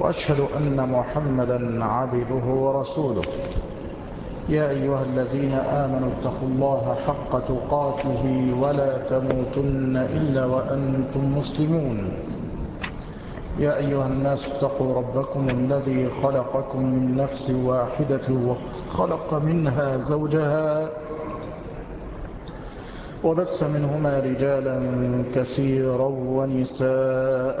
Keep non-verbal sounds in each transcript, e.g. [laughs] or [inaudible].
وأشهد أن محمدا عبده ورسوله. يا أيها الذين آمنوا اتقوا الله حق تقاته ولا تموتن إلا وأنتم مسلمون. يا أيها الناس اتقوا ربكم الذي خلقكم من نفس واحدة وخلق منها زوجها وبث منهما رجالا كثيرا ونساء.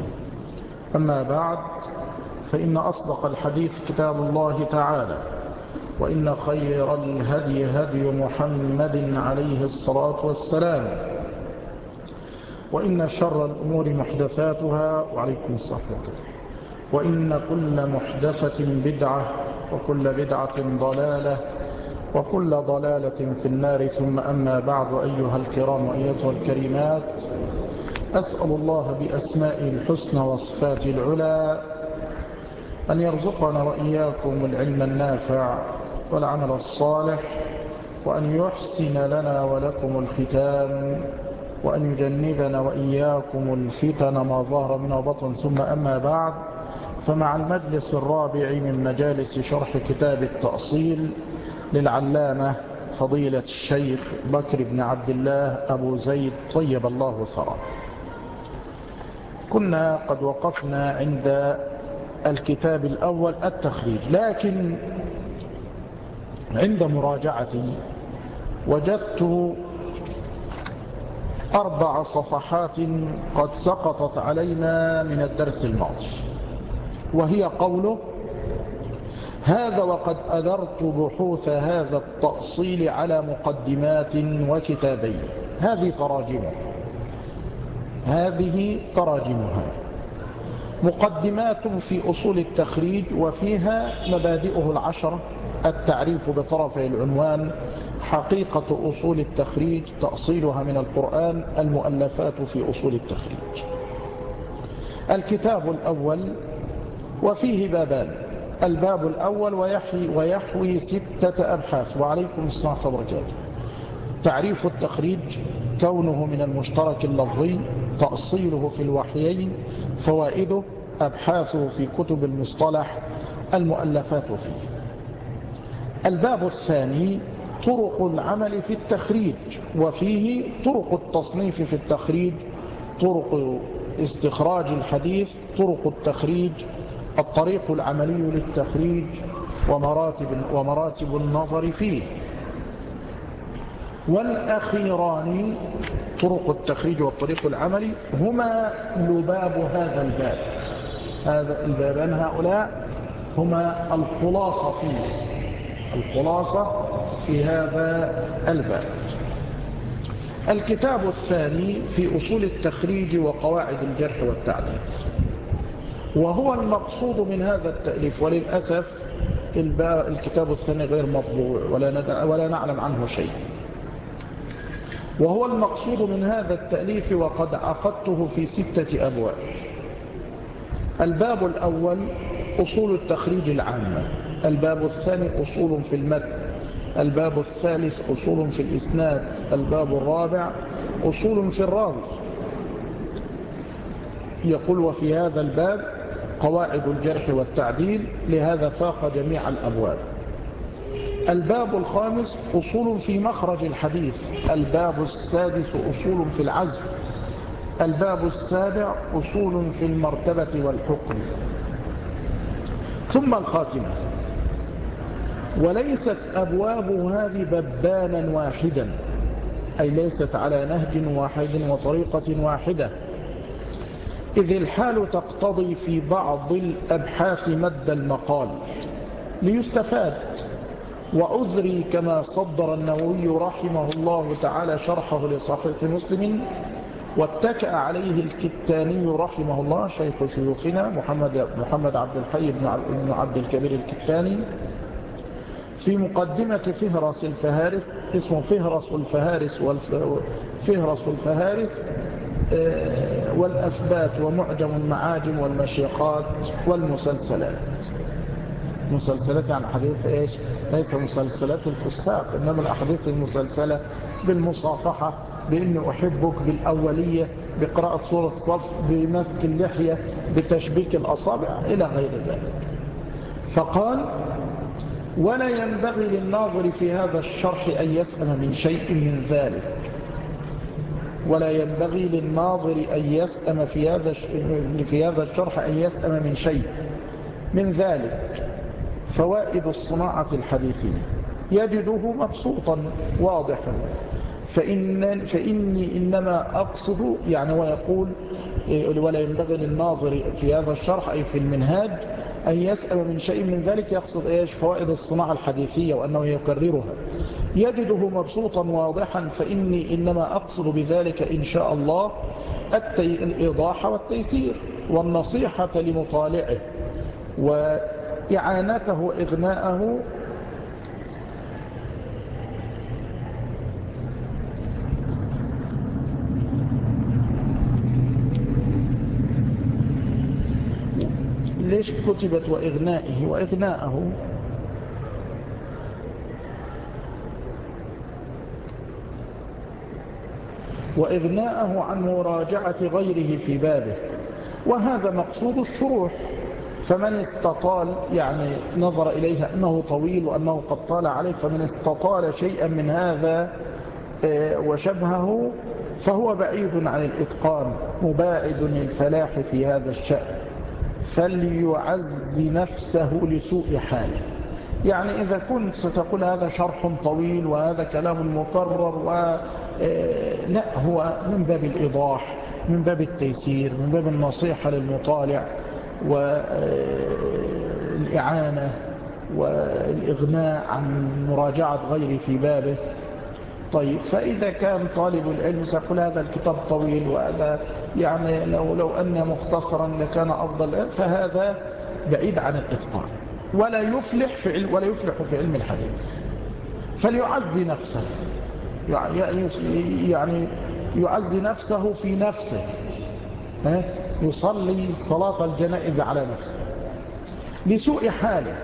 أما بعد فإن أصدق الحديث كتاب الله تعالى وإن خير الهدي هدي محمد عليه الصلاة والسلام وإن شر الأمور محدثاتها وعليكم الصلاة وإن كل محدثة بدعة وكل بدعة ضلالة وكل ضلالة في النار. ثم أما بعد أيها الكرام وأيتها الكريمات أسأل الله بأسمائه الحسنى وصفاته العلى أن يرزقنا وإياكم العلم النافع والعمل الصالح وأن يحسن لنا ولكم الختام وأن يجنبنا وإياكم الفتن ما ظهر منه وبطن. ثم أما بعد فمع المجلس الرابع من مجالس شرح كتاب التأصيل للعلامة فضيلة الشيخ بكر بن عبد الله أبو زيد طيب الله ثرى كنا قد وقفنا عند الكتاب الأول التخريج لكن عند مراجعتي وجدت أربع صفحات قد سقطت علينا من الدرس الماضي وهي قوله هذا وقد أدرت بحوث هذا التأصيل على مقدمات وكتابين. هذه تراجمه هذه تراجمها. مقدمات في أصول التخريج وفيها مبادئه العشرة التعريف بطرفي العنوان حقيقة أصول التخريج تأصيلها من القرآن المؤلفات في أصول التخريج. الكتاب الأول وفيه بابان. الباب الأول ويحوي, ويحوي ستة أبحاث. وعليكم السلام وبركاته. تعريف التخريج كونه من المشترك اللفظي تأصيله في الوحيين فوائده أبحاثه في كتب المصطلح المؤلفات فيه. الباب الثاني طرق العمل في التخريج وفيه طرق التصنيف في التخريج طرق استخراج الحديث طرق التخريج الطريق العملي للتخريج ومراتب, ومراتب النظر فيه. والأخيران طرق التخريج والطريق العملي هما لباب هذا الباب. هذا البابان هؤلاء هما الخلاصة فيه. الخلاصة في هذا الباب. الكتاب الثاني في أصول التخريج وقواعد الجرح والتعديل. وهو المقصود من هذا التأليف وللأسف الكتاب الثاني غير مطبوع ولا, ولا نعلم عنه شيء. وهو المقصود من هذا التأليف وقد عقدته في ستة أبواب. الباب الأول أصول التخريج العامة. الباب الثاني أصول في المتن الباب الثالث أصول في الإسناد. الباب الرابع أصول في الراوي. يقول وفي هذا الباب قواعد الجرح والتعديل لهذا فاق جميع الأبواب. الباب الخامس أصول في مخرج الحديث. الباب السادس أصول في العزم الباب السابع أصول في المرتبة والحكم. ثم الخاتمة. وليست أبواب هذه ببانا واحدا. أي ليست على نهج واحد وطريقة واحدة. إذ الحال تقتضي في بعض الأبحاث مد المقال. ليستفاد. وعذري كما صدر النووي رحمه الله تعالى شرحه لصحيح مسلم واتكأ عليه الكتاني رحمه الله شيخ شيوخنا محمد, محمد عبد الحي بن عبد الكبير الكتاني في مقدمة فهرس الفهارس اسمه فهرس الفهارس فهرس الفهارس آه، والأثبات ومعجم المعاجم والمشيقات والمسلسلات. مسلسلات يعني حديث إيش؟ ليس مسلسلات الفساق إنما الأحاديث المسلسلة بالمصافحة بإني أحبك بالأولية بقراءة سورة صف بمسك اللحية بتشبيك الأصابع إلى غير ذلك. فقال ولا ينبغي للناظر في هذا الشرح أن يسأل من شيء من ذلك. ولا ينبغي للناظر أن يسأم في هذا في هذا الشرح أن يسأم من شيء من ذلك. فوائد الصناعة الحديثية يجده مبسوطا واضحا. فإن فإني إنما أقصد يعني ويقول ولا ينبغي للناظر في هذا الشرح أي في المنهاج أن يسأل من شيء من ذلك يقصد إيش؟ فوائد الصناعة الحديثية وأنه يكررها. يجده مبسوطا واضحا. فإني إنما أقصد بذلك إن شاء الله الإيضاح والتيسير والنصيحة لمطالعه. وإعانته وإغناءه ليش كتبت وإغنائه؟ وإغناءه. وإغناءه عن مراجعة غيره في بابه. وهذا مقصود الشروح. فمن استطال يعني نظر إليها أنه طويل وأنه قد طال عليه فمن استطال شيئا من هذا آه، وشبهه فهو بعيد عن الإتقان مباعد للفلاح في هذا الشأن فليعز نفسه لسوء حاله. يعني إذا كنت ستقول هذا شرح طويل وهذا كلام مكرر و آه، لا هو من باب الإيضاح من باب التيسير من باب النصيحة للمطالع. والإعانة والإغناء عن مراجعة غيره في بابه. طيب فإذا كان طالب العلم سيقول هذا الكتاب طويل وهذا يعني لو, لو أن مختصرا لكان أفضل فهذا بعيد عن الإتقان ولا يفلح في ولا يفلح في علم الحديث. فليعزي نفسه. يعني يعزي نفسه في نفسه. يصلي صلاة الجنائز على نفسه. لسوء حاله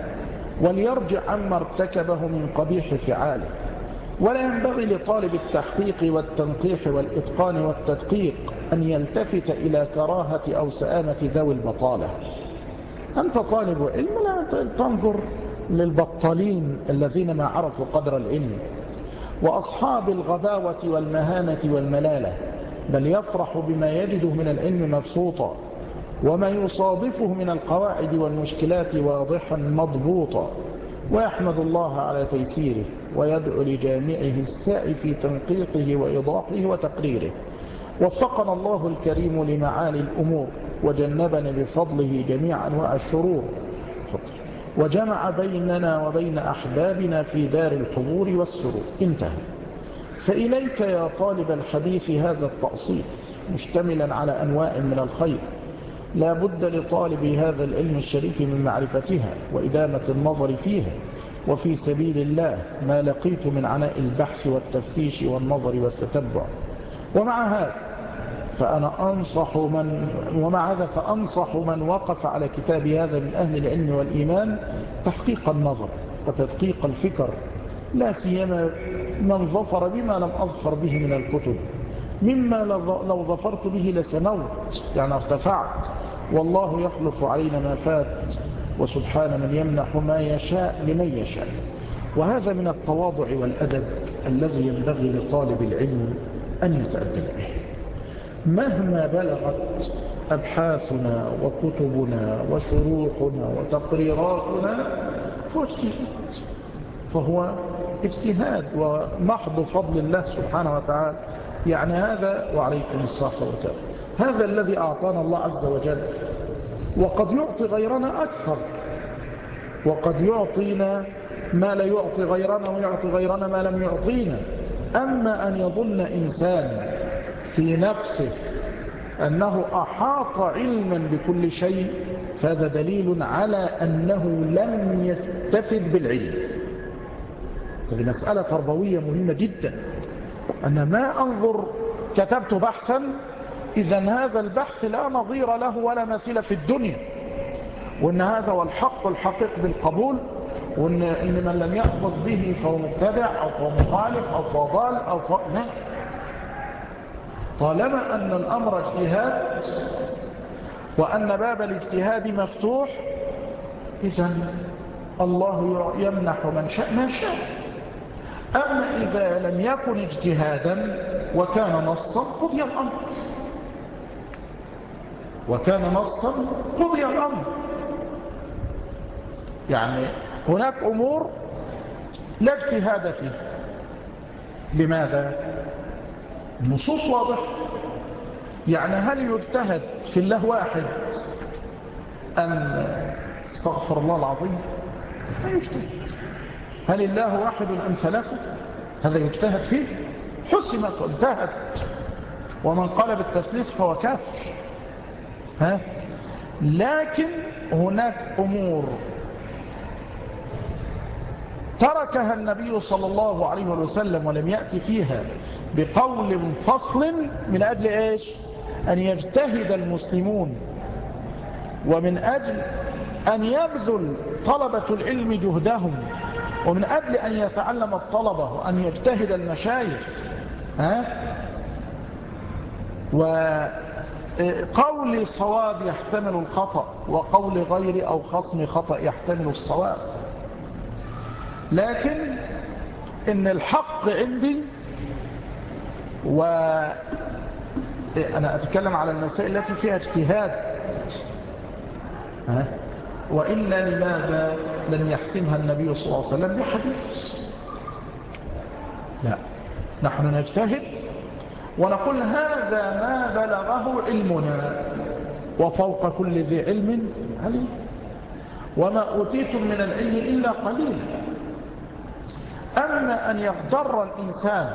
وليرجع عما ارتكبه من قبيح فعاله. ولا ينبغي لطالب التحقيق والتنقيح والإتقان والتدقيق أن يلتفت إلى كراهة أو سآمة ذوي البطالة. أنت طالب علم لا تنظر للبطالين الذين ما عرفوا قدر العلم. وأصحاب الغباوة والمهانة والملالة. بل يفرح بما يجده من العلم مبسوطا وما يصادفه من القواعد والمشكلات واضحا مضبوطا. ويحمد الله على تيسيره ويدعو لجامعه الساء في تنقيقه وإيضاحه وتقريره. وفقنا الله الكريم لمعالي الأمور وجنبنا بفضله جميع أنواع الشرور وجمع بيننا وبين أحبابنا في دار الحضور والسرور. انتهى. فإليك يا طالب الحديث هذا التأصيل مشتملا على أنواع من الخير. لا بد لطالب هذا العلم الشريف من معرفتها وإدامة النظر فيها. وفي سبيل الله ما لقيت من عناء البحث والتفتيش والنظر والتتبع. ومع هذا فأنا أنصح من ومع هذا فأنصح من وقف على كتاب هذا من أهل العلم والإيمان تحقيق النظر وتدقيق الفكر لا سيما من ظفر بما لم أظفر به من الكتب. مما لو ظفرت به لسنوت يعني ارتفعت. والله يخلف علينا ما فات وسبحان من يمنح ما يشاء لمن يشاء. وهذا من التواضع والأدب الذي ينبغي لطالب العلم أن يتأدب به. مهما بلغت أبحاثنا وكتبنا وشروحنا وتقريراتنا فهو اجتهاد فهو اجتهاد ومحض فضل الله سبحانه وتعالى. يعني هذا وعليكم الصحة والكلام هذا الذي أعطانا الله عز وجل. وقد يعطي غيرنا أكثر. وقد يعطينا ما لا يعطي غيرنا ويعطي غيرنا ما لم يعطينا. أما أن يظن إنسان في نفسه أنه أحاط علما بكل شيء فهذا دليل على أنه لم يستفد بالعلم. هذه مسألة تربوية مهمة جدا. أنا ما أنظر كتبت بحثا إذا هذا البحث لا نظير له ولا مثيل في الدنيا. وأن هذا هو الحق الحقيق بالقبول وأن إن من لم يأخذ به فهو مبتدع أو فهو مخالف أو فهو ضال أو فهو لا. طالما أن الأمر اجتهاد وأن باب الاجتهاد مفتوح إذا الله يمنح من شاء ما شاء. أما إذا لم يكن اجتهادا وكان نصا قضي الأمر. وكان نصا قضي الأمر. يعني هناك أمور لا اجتهاد فيها. لماذا؟ النصوص واضحة. يعني هل يجتهد في الله واحد أم استغفر الله العظيم؟ لا يجتهد. هل الله واحد أم ثلاثة؟ هذا يجتهد فيه. حسمت وانتهت. ومن قال بالتثليث فهو كافر. ها؟ لكن هناك أمور تركها النبي صلى الله عليه وسلم ولم يأتي فيها بقول فصل من أجل إيش؟ أن يجتهد المسلمون. ومن أجل أن يبذل طلبة العلم جهدهم. ومن أجل أن يتعلم الطلبة وأن يجتهد المشايخ ها؟ وقول صواب يحتمل الخطأ وقول غير أو خصم خطأ يحتمل الصواب. لكن إن الحق عندي و أنا أتكلم على المسائل التي فيها اجتهاد. ها؟ وإلا لماذا لم يحسمها النبي صلى الله عليه وسلم بحديث؟ لا. نحن نجتهد ونقول هذا ما بلغه علمنا وفوق كل ذي علم عليم. وما أوتيتم من العلم إلا قليل. أما أن يغتر الإنسان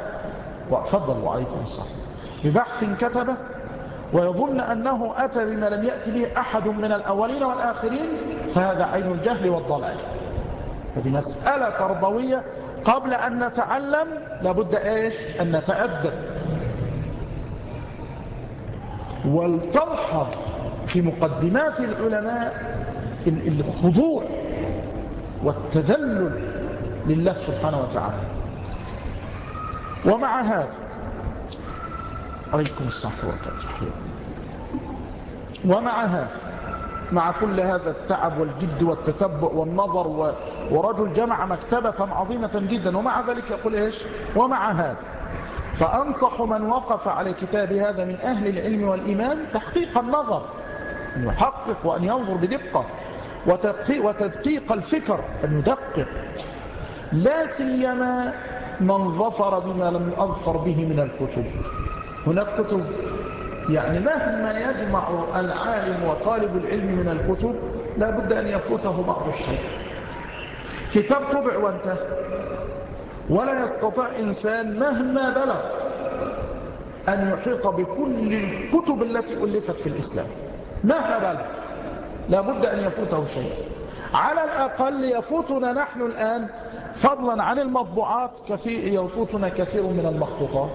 وأفضل عليكم الصلاة ببحث كتبه ويظن أنه أتى بما لم يأتي به أحد من الأولين والآخرين فهذا عين الجهل والضلال. هذه مسألة تربوية. قبل أن نتعلم لابد إيش؟ أن نتأدب. ولتلحظ في مقدمات العلماء الخضوع والتذلل لله سبحانه وتعالى. ومع هذا عليكم الصلاة والسلام. ومع هذا مع كل هذا التعب والجد والتتبع والنظر ورجل جمع مكتبة عظيمة جدا ومع ذلك يقول إيش؟ ومع هذا. فأنصح من وقف على كتاب هذا من أهل العلم والإيمان تحقيق النظر أن يحقق وأن ينظر بدقة وتدقيق الفكر أن يدقق. لا سيما من ظفر بما لم أظفر به من الكتب. هناك كتب يعني مهما يجمع العالم وطالب العلم من الكتب لا بد أن يفوته بعض الشيء. كتاب طبع وانتهى. ولا يستطيع إنسان مهما بلغ أن يحيط بكل الكتب التي ألفت في الإسلام. مهما بلغ. لا بد أن يفوته شيء. على الأقل يفوتنا نحن الآن فضلا عن المطبوعات كثير يفوتنا كثير من المخطوطات.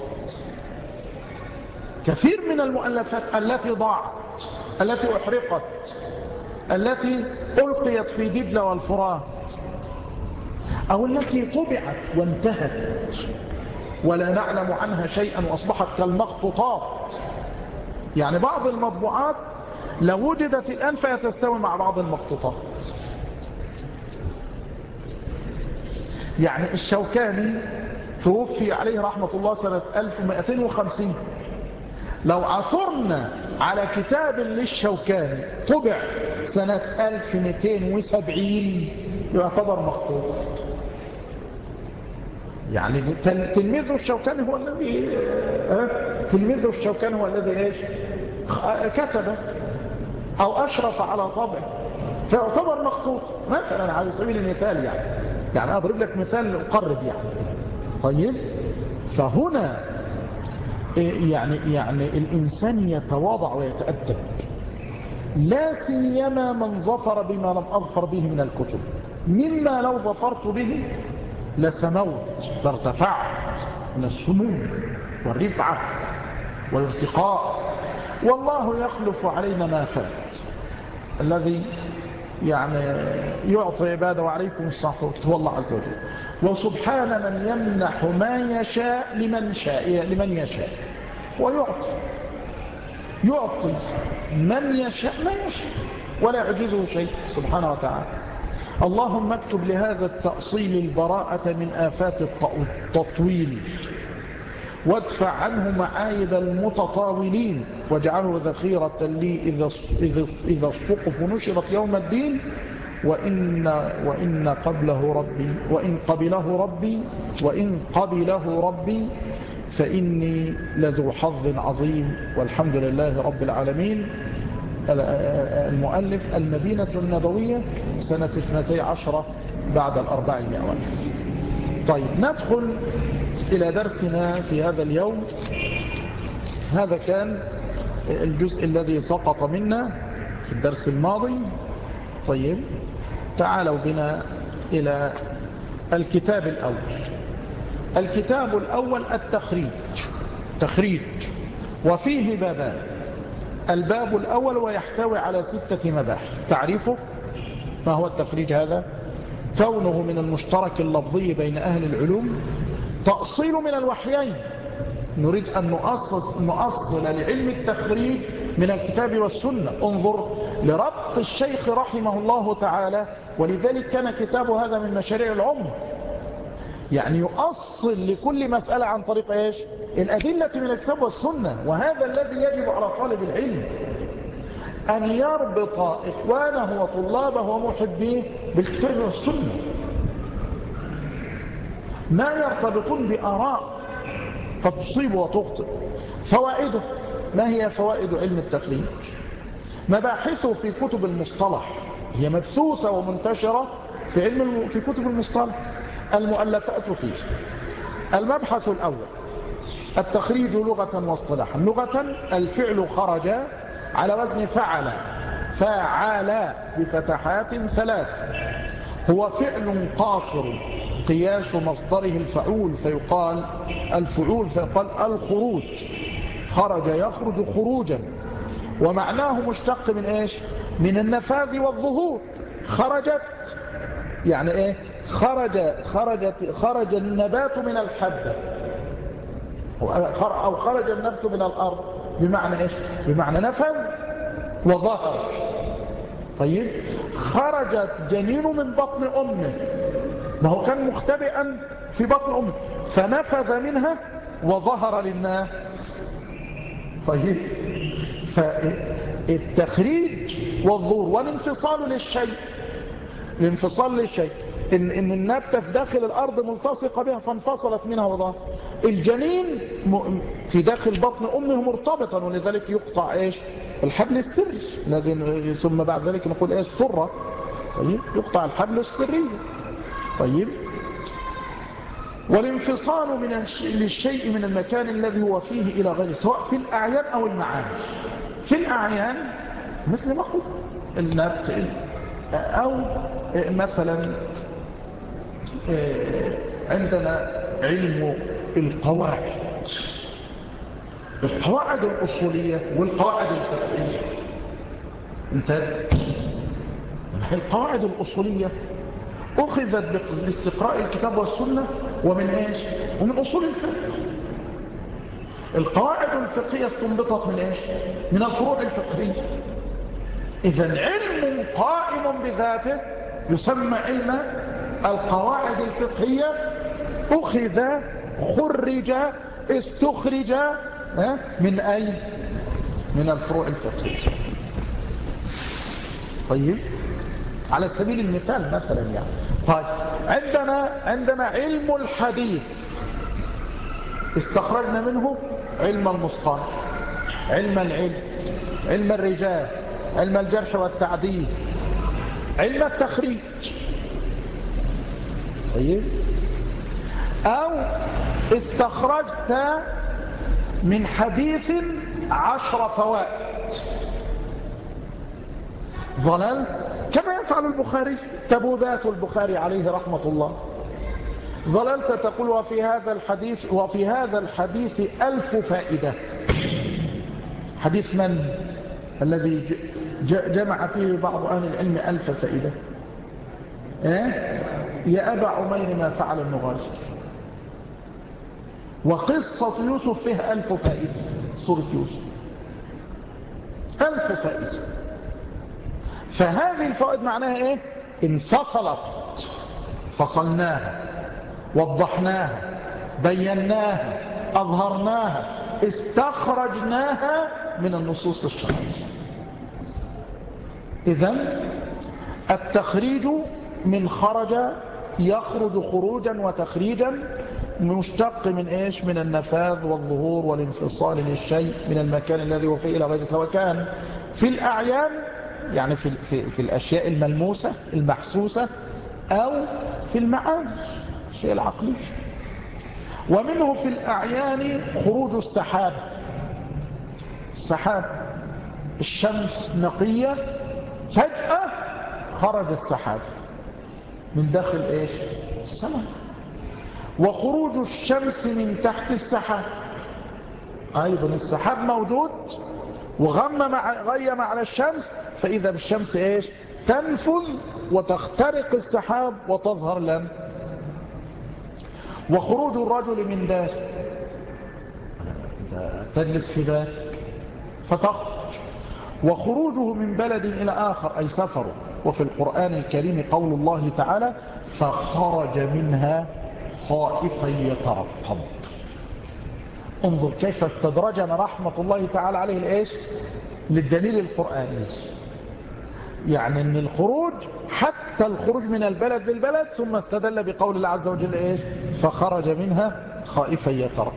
كثير من المؤلفات التي ضاعت التي أحرقت التي ألقيت في دجلة والفرات أو التي طبعت وانتهت ولا نعلم عنها شيئا وأصبحت كالمخطوطات يعني بعض المطبوعات لو وجدت الآن فهي تستوي مع بعض المخطوطات يعني الشوكاني توفي عليه رحمة الله سنة 1250 لو عثرنا على كتاب للشوكاني طبع سنة 1270 يعتبر مخطوط. يعني تلميذه الشوكاني هو الذي تلميذه الشوكاني هو الذي إيش؟ كتبه أو أشرف على طبعه فيعتبر مخطوط. مثلا على سبيل المثال يعني يعني أضرب لك مثال اقرب يعني. طيب؟ فهنا يعني يعني الإنسان يتواضع ويتأدب. لا سيما من ظفر بما لم أظفر به من الكتب. مما لو ظفرت به لسموت لارتفعت من السمو والرفعة والارتقاء والله يخلف علينا ما فات. الذي يعني يعطي عباده وعليكم الصحوة هو الله عز وجل. وسبحان من يمنح ما يشاء لمن, شاء لمن يشاء. ويعطي. يعطي من يشاء ما يشاء ولا يعجزه شيء سبحانه وتعالى. اللهم اكتب لهذا التأصيل البراءة من آفات التطويل. وادفع عنه معايب المتطاولين. واجعله ذخيرة لي إذا, الصقف نشرت يوم الدين. وإن, وإن قبله ربي وإن قبله ربي وإن قبله ربي فإني لذو حظ عظيم والحمد لله رب العالمين. المؤلف المدينة النبوية سنة 12 بعد الأربعمائة والف طيب ندخل إلى درسنا في هذا اليوم. هذا كان الجزء الذي سقط منا في الدرس الماضي. طيب تعالوا بنا إلى الكتاب الأول. الكتاب الأول التخريج. تخريج. وفيه بابان الباب الأول ويحتوي على ستة مباحث. تعريفه؟ ما هو التخريج هذا؟ كونه من المشترك اللفظي بين أهل العلوم. تأصيل من الوحيين. نريد أن نؤصل, نؤصل لعلم التخريج من الكتاب والسنة. انظر لربط الشيخ رحمه الله تعالى. ولذلك كان كتاب هذا من مشاريع العمر. يعني يؤصل لكل مسألة عن طريق إيش؟ الأدلة من الكتاب والسنة وهذا الذي يجب على طالب العلم أن يربط إخوانه وطلابه ومحبيه بالكتاب والسنة. ما يرتبطون بآراء قد تصيب وتخطئ. فوائده ما هي فوائد علم التخريج مباحثه في كتب المصطلح هي مبثوثة ومنتشرة في علم في كتب المصطلح. المؤلفات فيه. المبحث الأول التخريج لغة واصطلاحا. لغة الفعل خرج على وزن فعل. فعل بفتحات ثلاث. هو فعل قاصر قياس مصدره الفعول فيقال الفعول فيقال الخروج. خرج يخرج خروجا. ومعناه مشتق من إيش؟ من النفاذ والظهور. خرجت. يعني إيه؟ خرج خرجت خرج النبات من الحبة. أو خرج النبت من الأرض. بمعنى إيش؟ بمعنى نفذ وظهر. طيب؟ خرجت جنين من بطن أمه. ما هو كان مختبئا في بطن أمه. فنفذ منها وظهر للناس. طيب؟ فالتخريج والظهور والانفصال للشيء. الانفصال للشيء. إن, إن النبتة في داخل الأرض ملتصقة بها فانفصلت منها وضعها الجنين في داخل بطن أمه مرتبطا ولذلك يقطع إيش؟ الحبل السري. الذي ثم بعد ذلك نقول إيش؟ سرة. طيب يقطع الحبل السري. طيب. والانفصال من للشيء من المكان الذي هو فيه إلى غيره سواء في الأعيان أو المعاني في الأعيان مثل ما قلت النبت أو مثلا عندنا علم القواعد. القواعد الأصولية والقواعد الفقهية. انتهت القواعد الأصولية أخذت باستقراء الكتاب والسنة ومن إيش؟ ومن أصول الفقه. القواعد الفقهية استنبطت من إيش؟ من الفروع الفقهية. إذا علم قائم بذاته يسمى علم القواعد الفقهية أخذ خرج استخرج من أين؟ من الفروع الفقهية. طيب على سبيل المثال مثلا يعني. طيب عندنا عندنا علم الحديث. استخرجنا منه علم المصطلح علم العلم علم الرجال علم الجرح والتعديل علم التخريج. طيب. أو استخرجت من حديث عشر فوائد. ظللت؟ كما يفعل البخاري. تبوبات البخاري عليه رحمة الله. ظللت تقول وفي هذا الحديث وفي هذا الحديث ألف فائدة. حديث من؟ الذي جمع فيه بعض أهل العلم ألف فائدة. إيه؟ يا أبا عمير ما فعل النغاش وقصة يوسف فيها ألف فائدة سورة يوسف. ألف فائدة فهذه الفوائد معناها إيه؟ انفصلت. فصلناها وضحناها بيناها أظهرناها استخرجناها من النصوص الشرعية. إذن التخريج من خرج يخرج خروجا وتخريجا مشتق من إيش؟ من النفاذ والظهور والانفصال للشيء من المكان الذي هو فيه إلى غيره سواء كان. في الأعيان يعني في, في, في الأشياء الملموسة المحسوسة أو في المعاني الشيء العقلي. ومنه في الأعيان خروج السحاب السحاب الشمس نقية فجأة خرجت سحاب من داخل إيش؟ السماء. وخروج الشمس من تحت السحاب. أيضا السحاب موجود. وغم مع غيم على الشمس. فإذا بالشمس إيش؟ تنفذ وتخترق السحاب وتظهر لنا وخروج الرجل من دار تجلس في دار فتخرج وخروجه من بلد إلى آخر أي سفره. وفي القرآن الكريم قول الله تعالى فخرج منها خائفا يترقب. انظر كيف استدرجنا رحمة الله تعالى عليه الإيش للدليل القرآني. يعني إن الخروج حتى الخروج من البلد للبلد ثم استدل بقول الله عز وجل إيش؟ فخرج منها خائفا يترقب.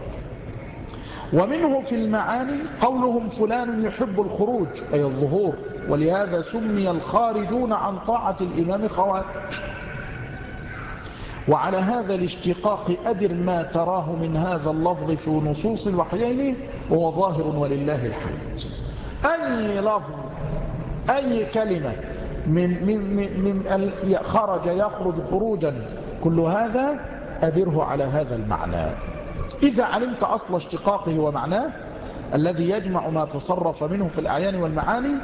ومنه في المعاني قولهم فلان يحب الخروج أي الظهور. ولهذا سمي الخارجون عن طاعة الإمام خوارج. وعلى هذا الاشتقاق أدر ما تراه من هذا اللفظ في نصوص الوحيين وهو ظاهر ولله الحمد. أي لفظ أي كلمة من, من, من, من خرج يخرج خروجا كل هذا أدره على هذا المعنى. إذا علمت أصل اشتقاقه ومعناه الذي يجمع ما تصرف منه في الأعيان والمعاني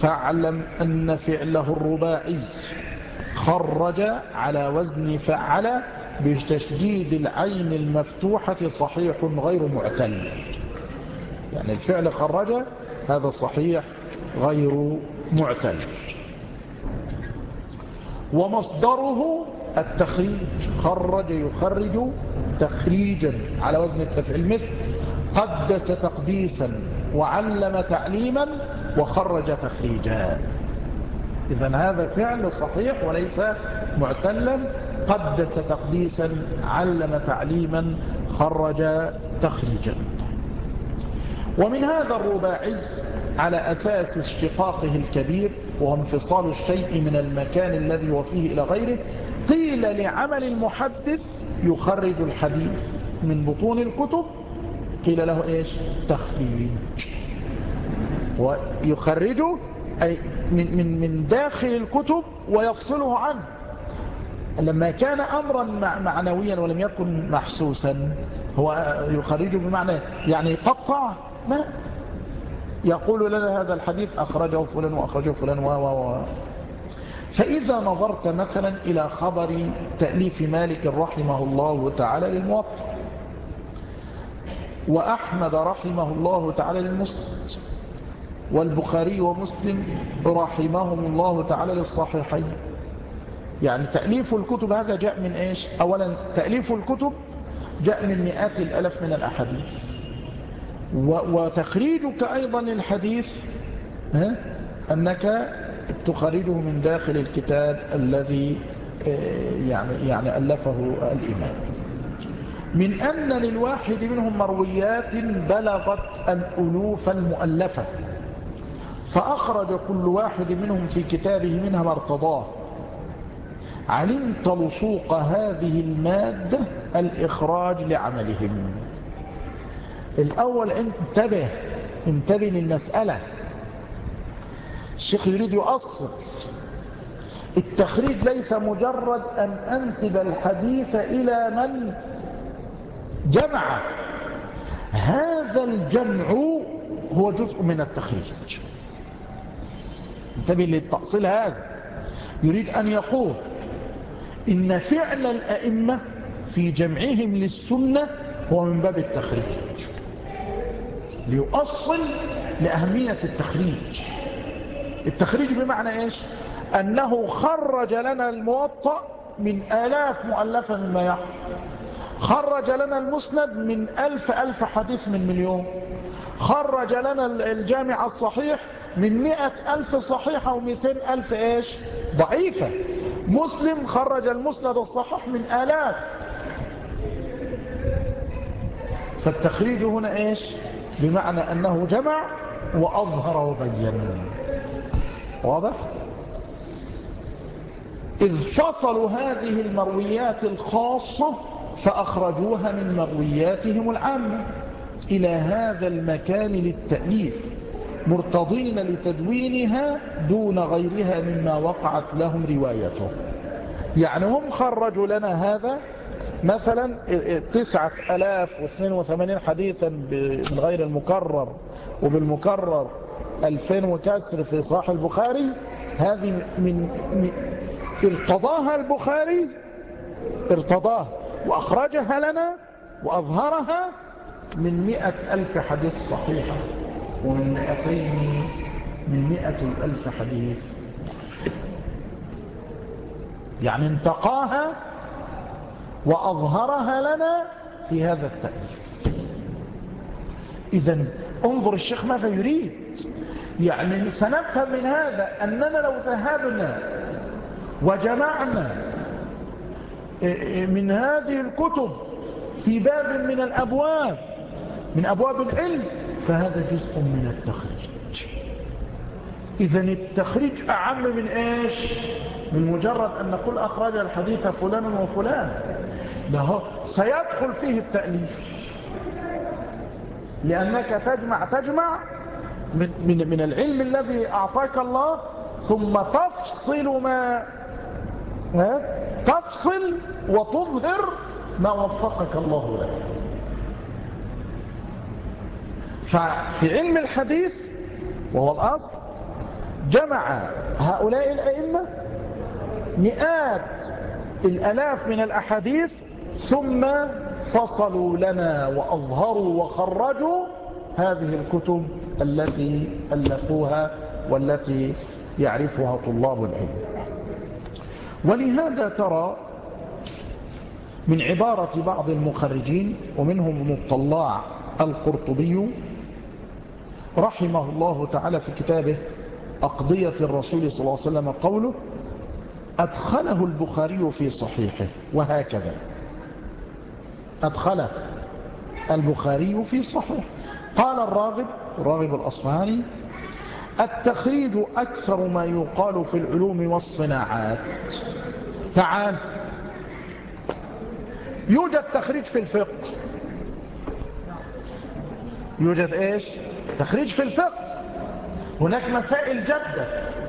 فاعلم أن فعله الرباعي خرج على وزن فعل بتشديد العين المفتوحة صحيح غير معتل. يعني الفعل خرج هذا صحيح غير معتل. ومصدره التخريج خرج يخرج تخريجا على وزن التفعيل مثل قدس تقديسا وعلم تعليما وخرج تخريجا. إذا هذا فعل صحيح وليس معتلا. قدس تقديسا علم تعليما خرج تخريجا. ومن هذا الرباعي على أساس اشتقاقه الكبير وهو انفصال الشيء من المكان الذي هو فيه إلى غيره قيل لعمل المحدث يخرج الحديث من بطون الكتب. قيل له إيش؟ تخريج. ويخرجه أي من, من, من داخل الكتب ويفصله عنه. لما كان أمرا معنويا ولم يكن محسوسا هو يخرجه بمعنى يعني يقطع لا. يقول لنا هذا الحديث أخرجه فلان وأخرجه فلان و و فإذا نظرت مثلا إلى خبر تأليف مالك رحمه الله تعالى للموطأ وأحمد رحمه الله تعالى للمسند والبخاري ومسلم رحمهم الله تعالى للصحيحين. يعني تأليف الكتب هذا جاء من إيش؟ أولا تأليف الكتب جاء من مئات الألف من الأحاديث. وتخريجك أيضا للحديث أنك تخرجه من داخل الكتاب الذي آه، يعني, يعني ألفه الإمام. من أن للواحد منهم مرويات بلغت الألوف المؤلفة. فأخرج كل واحد منهم في كتابه منها ما ارتضاه. علمت لصوق هذه المادة الإخراج لعملهم. الأول انتبه انتبه للمسألة. الشيخ يريد يؤصل. التخريج ليس مجرد أن أنسب الحديث إلى من جمع. هذا الجمع هو جزء من التخريج. انتبه للتأصيل هذا. يريد أن يقول إن فعل الأئمة في جمعهم للسنة هو من باب التخريج. ليؤصل لأهمية التخريج. التخريج بمعنى إيش؟ أنه خرج لنا الموطأ من آلاف مؤلفة مما يحفظ خرج لنا المسند من ألف ألف حديث من مليون. خرج لنا الجامع الصحيح من مئة ألف صحيحة ومئتين ألف إيش؟ ضعيفة. مسلم خرج المسند الصحيح من آلاف. فالتخريج هنا إيش؟ بمعنى أنه جمع وأظهر وبين. واضح؟ إذ فصلوا هذه المرويات الخاصة فأخرجوها من مروياتهم العامة إلى هذا المكان للتأليف. مرتضين لتدوينها دون غيرها مما وقعت لهم روايته. يعني هم خرجوا لنا هذا مثلا تسعة ألاف واثنين وثمانين حديثا من غير المكرر وبالمكرر ألفين وكسر في صاح البخاري. هذه من ارتضاها البخاري ارتضاها وأخرجها لنا وأظهرها من مئة ألف حديث صحيحة ومن مئتين من مئة ألف حديث. يعني انتقاها وأظهرها لنا في هذا التأليف. إذا انظر الشيخ ماذا يريد. يعني سنفهم من هذا أننا لو ذهبنا وجمعنا من هذه الكتب في باب من الأبواب من أبواب العلم فهذا جزء من التخريج. إذا التخريج أعم من إيش؟ من مجرد أن نقول أخرج الحديث فلان وفلان. ده سيدخل فيه التأليف. لأنك تجمع تجمع من, من, من العلم الذي أعطاك الله ثم تفصل ما تفصل وتظهر ما وفقك الله له ففي علم الحديث وهو الأصل جمع هؤلاء الأئمة مئات الألاف من الأحاديث ثم فصلوا لنا وأظهروا وخرجوا هذه الكتب التي ألفوها والتي يعرفها طلاب العلم. ولهذا ترى من عبارة بعض المخرجين ومنهم الطلاع القرطبي رحمه الله تعالى في كتابه أقضية الرسول صلى الله عليه وسلم قوله أدخله البخاري في صحيحه وهكذا. أدخله البخاري في صحيح قال الراغب الراغب الأصفهاني التخريج أكثر ما يقال في العلوم والصناعات. تعال. يوجد تخريج في الفقه. يوجد إيش؟ تخريج في الفقه. هناك مسائل جدت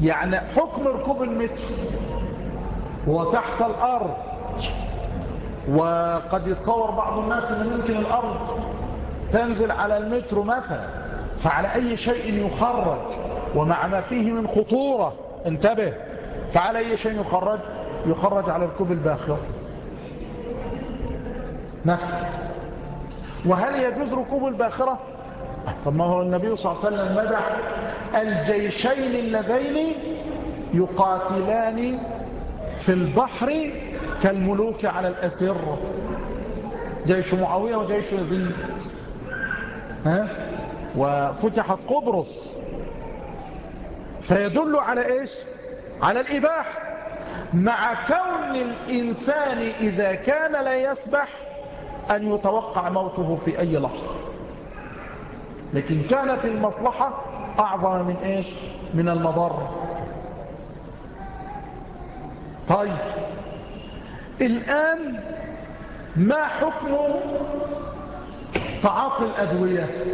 يعني حكم ركوب المتر هو تحت الأرض وقد يتصور بعض الناس أن ممكن الأرض تنزل على المتر مثلا فعلى أي شيء يخرج ومع ما فيه من خطورة. انتبه. فعلى أي شيء يخرج؟ يخرج على الكوب الباخر مثلا وهل يجوز ركوب الباخرة؟ طب ما هو النبي صلى الله عليه وسلم مدح الجيشين اللذين يقاتلان في البحر كالملوك على الأسر. جيش معاوية وجيش يزيد. ها؟ وفتحت قبرص. فيدل على إيش؟ على الإباحة. مع كون الإنسان إذا كان لا يسبح أن يتوقع موته في أي لحظة. لكن كانت المصلحة أعظم من إيش؟ من المضر. طيب. الآن ما حكم تعاطي الأدوية؟ [laughs]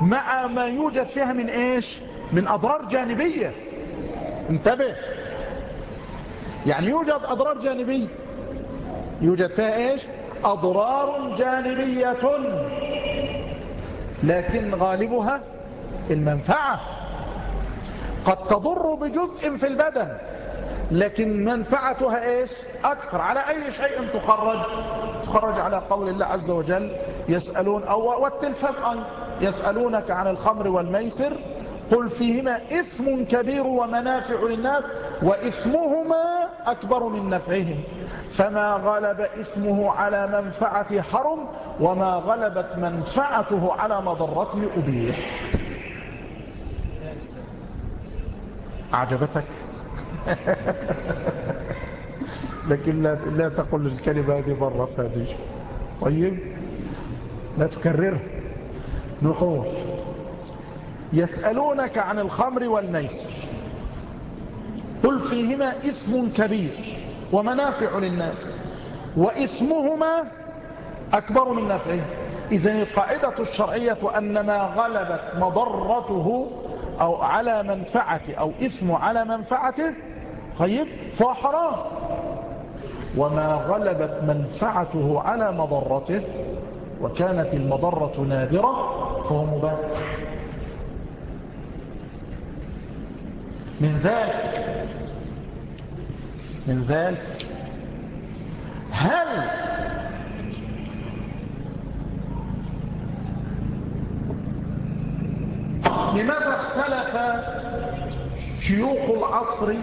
مع ما يوجد فيها من إيش؟ من أضرار جانبية. انتبه. يعني يوجد أضرار جانبية. يوجد فيها إيش؟ أضرار جانبية. لكن غالبها المنفعة. قد تضر بجزء في البدن لكن منفعتها إيش؟ أكثر. على أي شيء تخرج؟ تخرج على قول الله عز وجل يسألون أو والتلفاز يسألونك عن الخمر والميسر قل فيهما إثم كبير ومنافع للناس وإثمهما أكبر من نفعهم. فما غلب إثمه على منفعة حرم وما غلبت منفعته على مضرته أبيح. أعجبتك؟ [laughs] لكن لا, لا تقل الكلمة هذه مرة ثانية. طيب لا تكررها نقول يسألونك عن الخمر والميسر. قل فيهما إثم كبير ومنافع للناس وإثمهما أكبر من نفعه إذن القاعدة الشرعية أن ما غلبت مضرته أو على منفعته أو إثم على منفعته طيب فهو حرام. وما غلبت منفعته على مضرته وكانت المضرة نادرة فهو مباح. من ذلك من ذلك هل لماذا اختلف شيوخ العصر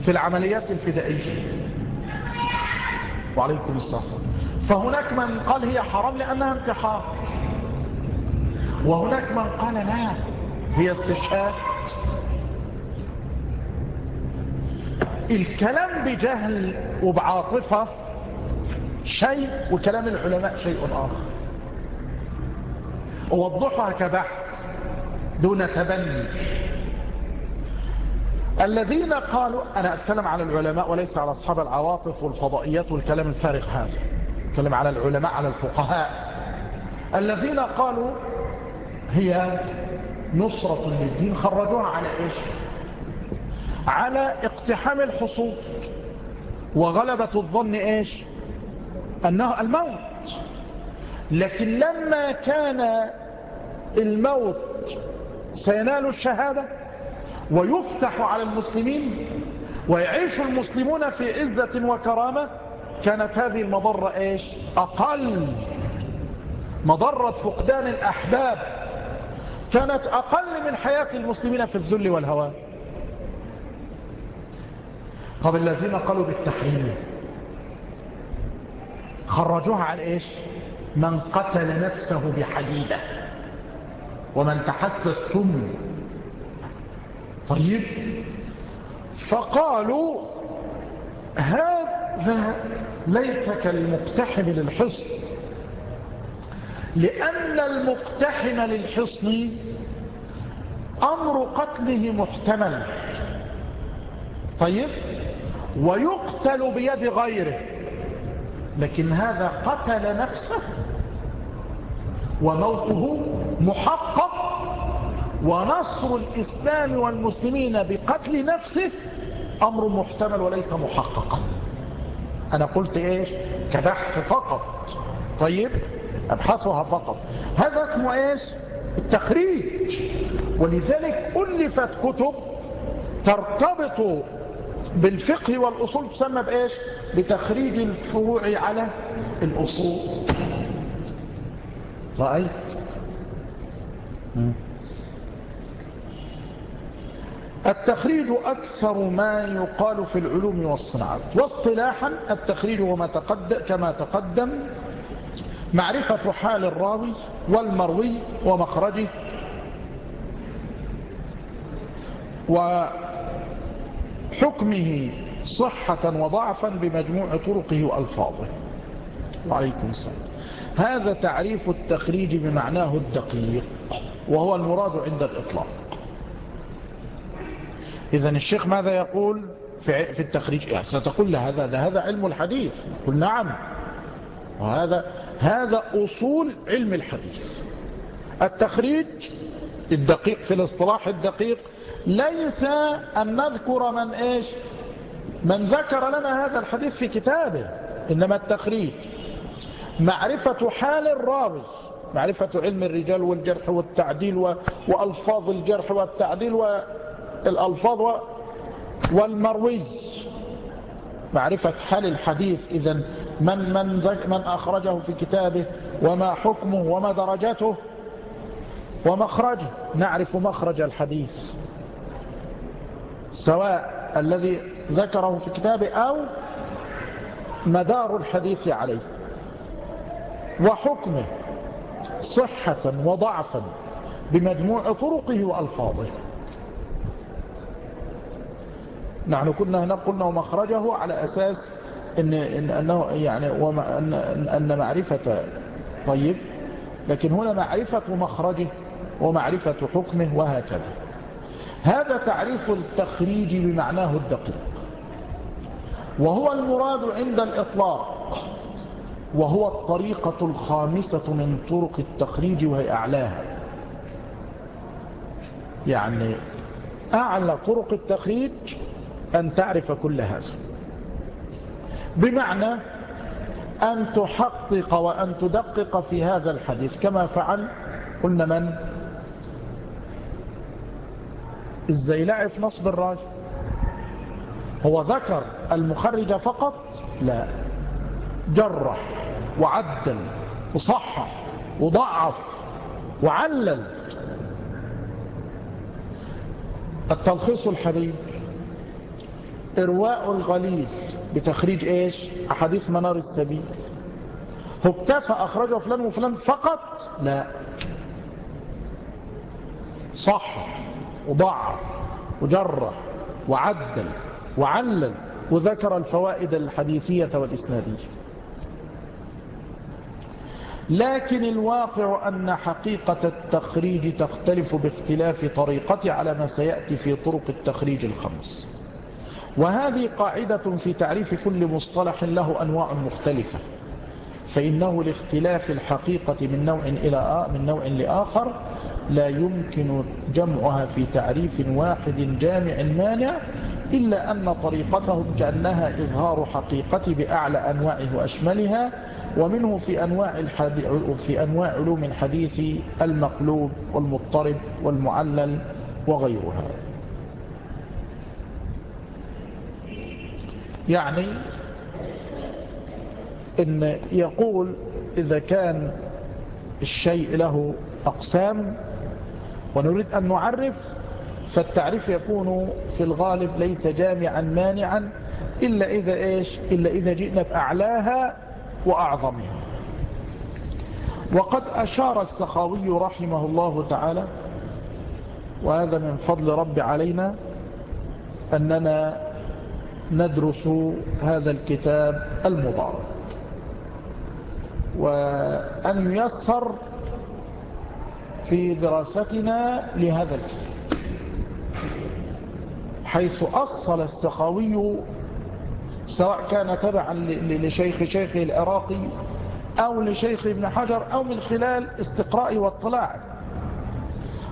في العمليات الفدائية؟ وعليكم السلام. فهناك من قال هي حرام لأنها انتحار. وهناك من قال لا هي استشهاد. الكلام بجهل وبعاطفة شيء وكلام العلماء شيء آخر. أوضحها كبحث دون تبني. الذين قالوا أنا أتكلم على العلماء وليس على أصحاب العواطف والفضائيات والكلام الفارغ هذا. أتكلم على العلماء على الفقهاء. الذين قالوا هي نصرة للدين خرجوها على إيش؟ على اقتحام الحصول. وغلبة الظن إيش؟ أنه الموت. لكن لما كان الموت سينال الشهادة ويفتح على المسلمين ويعيش المسلمون في عزة وكرامة كانت هذه المضرة إيش؟ أقل. مضرة فقدان الأحباب. كانت أقل من حياة المسلمين في الذل والهوان طب الذين قالوا بالتحريم خرجوها على إيش؟ من قتل نفسه بحديدة. ومن تحسى السم. طيب. فقالوا هذا ليس كالمقتحم للحصن. لأن المقتحم للحصن أمر قتله محتمل. طيب. ويقتل بيد غيره. لكن هذا قتل نفسه. وموته محقق. ونصر الإسلام والمسلمين بقتل نفسه أمر محتمل وليس محققا. أنا قلت إيش؟ كبحث فقط. طيب؟ أبحثها فقط. هذا اسمه إيش؟ التخريج. ولذلك ألفت كتب ترتبط بالفقه والأصول تسمى بإيش؟ بتخريج الفروع على الأصول. رأيت؟ التخريج أكثر ما يقال في العلوم والصناعات. واصطلاحا التخريج وما تقدم كما تقدم معرفة حال الراوي والمروي ومخرجه. وحكمه صحة وضعفا بمجموع طرقه وألفاظه. وعليكم السلام. هذا تعريف التخريج بمعناه الدقيق وهو المراد عند الإطلاق. إذا الشيخ ماذا يقول في التخريج؟ ستقول له هذا ده هذا علم الحديث. قل نعم. وهذا هذا أصول علم الحديث. التخريج الدقيق في الاصطلاح الدقيق ليس أن نذكر من إيش؟ من ذكر لنا هذا الحديث في كتابه إنما التخريج. معرفة حال الراوي معرفة علم الرجال والجرح والتعديل وألفاظ الجرح والتعديل والألفاظ والمروي. معرفة حال الحديث إذا من, من, من أخرجه في كتابه وما حكمه وما درجته ومخرجه. نعرف مخرج الحديث. سواء الذي ذكره في كتابه أو مدار الحديث عليه. وحكمه صحة وضعفا بمجموع طرقه وألفاظه. نحن كنا هنا قلنا ومخرجه على أساس إن, إن أنه يعني وما أن, أن معرفة طيب لكن هنا معرفة مخرجه ومعرفة حكمه وهكذا. هذا تعريف التخريج بمعناه الدقيق. وهو المراد عند الإطلاق وهو الطريقة الخامسة من طرق التخريج وهي أعلاها. يعني أعلى طرق التخريج أن تعرف كل هذا. بمعنى أن تحقق وأن تدقق في هذا الحديث كما فعل قلنا من؟ الزيلعي في نصب الراج هو ذكر المخرج فقط؟ لا. جرح وعدل وصحح وضعف وعلل. التلخيص الحبيب إرواء الغليل بتخريج إيش؟ أحاديث منار السبيل. هو اكتفى أخرجه فلان وفلان فقط؟ لا. صح وضعف وجرح وعدل وعلل وذكر الفوائد الحديثية والإسنادية. لكن الواقع أن حقيقة التخريج تختلف باختلاف طريقته على ما سيأتي في طرق التخريج الخمس. وهذه قاعدة في تعريف كل مصطلح له أنواع مختلفة. فإنه لاختلاف الحقيقة من نوع إلى من نوع لآخر لا يمكن جمعها في تعريف واحد جامع مانع إلا أن طريقتهم كأنها إظهار حقيقة بأعلى أنواعه وأشملها ومنه في أنواع, في أنواع علوم الحديث المقلوب والمضطرب والمعلل وغيرها. يعني إن يقول إذا كان الشيء له أقسام ونريد أن نعرف فالتعريف يكون في الغالب ليس جامعا مانعا إلا إذا إيش؟ إلا إذا جئنا بأعلاها وأعظمها. وقد أشار السخاوي رحمه الله تعالى وهذا من فضل رب علينا أننا ندرس هذا الكتاب المبارك. وأن ييسر في دراستنا لهذا الكتاب. حيث أصل السخاوي سواء كان تبعا لشيخ شيخه العراقي أو لشيخ ابن حجر أو من خلال استقراء واطلاع.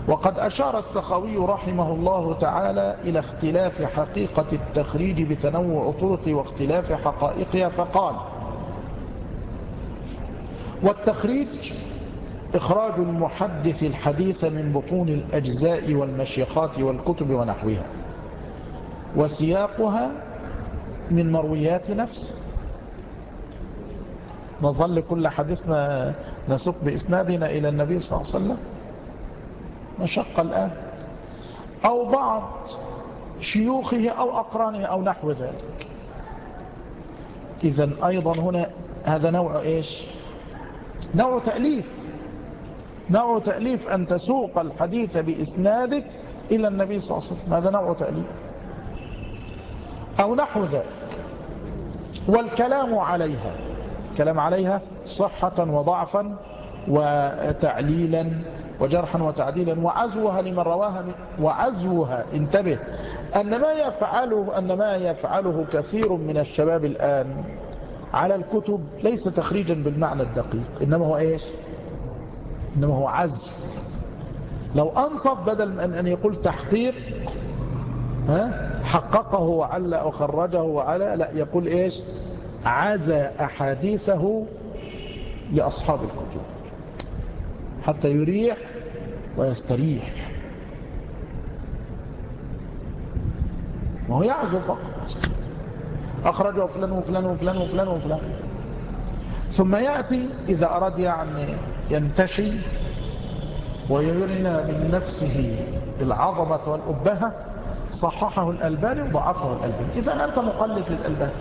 وقد أشار السخوي رحمه الله تعالى إلى اختلاف حقيقة التخريج بتنوع طرق واختلاف حقائقها فقال والتخريج إخراج المحدث الحديث من بطون الأجزاء والمشيخات والكتب ونحوها وسياقها من مرويات نفسه نظل كل حديثنا نسق بإسنادنا إلى النبي صلى الله عليه وسلم. مشقة الآن. أو بعض شيوخه أو أقرانه أو نحو ذلك. إذا أيضا هنا هذا نوع إيش؟ نوع تأليف. نوع تأليف أن تسوق الحديث بإسنادك إلى النبي صلى الله عليه وسلم. هذا نوع تأليف. أو نحو ذلك. والكلام عليها. كلام عليها صحة وضعفا وتعليلا وجرحا وتعديلا. وعزوها لمن رواها وعزوها. انتبه. أن ما يفعله أن ما يفعله كثير من الشباب الآن على الكتب ليس تخريجا بالمعنى الدقيق إنما هو إيش؟ إنما هو عزو لو أنصف بدل من أن يقول تحقيق ها؟ حققه وعلى وخرجه وعلى لا يقول إيش؟ عزى أحاديثه لأصحاب الكتب حتى يريح ويستريح. وهو يعزو فقط. أخرجه فلان وفلان وفلان وفلان وفلان. ثم يأتي إذا أراد يعني ينتشي ويرنا من نفسه العظمة والأبهة صححه الألباني وضعفه الألباني. إذا أنت مقلد للألباني.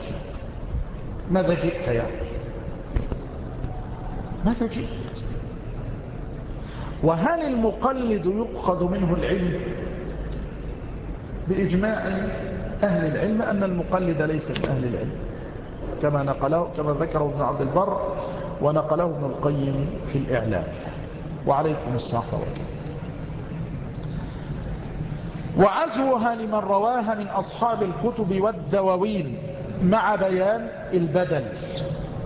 ماذا جئت يعني ماذا جئت؟ وهل المقلد يؤخذ منه العلم بإجماع أهل العلم أن المقلد ليس من أهل العلم. كما نقله كما ذكره ابن عبد البر ونقله ابن القيم في الإعلام. وعليكم الصحة والكلام وعزوها لمن رواها من أصحاب الكتب والدواوين مع بيان البدل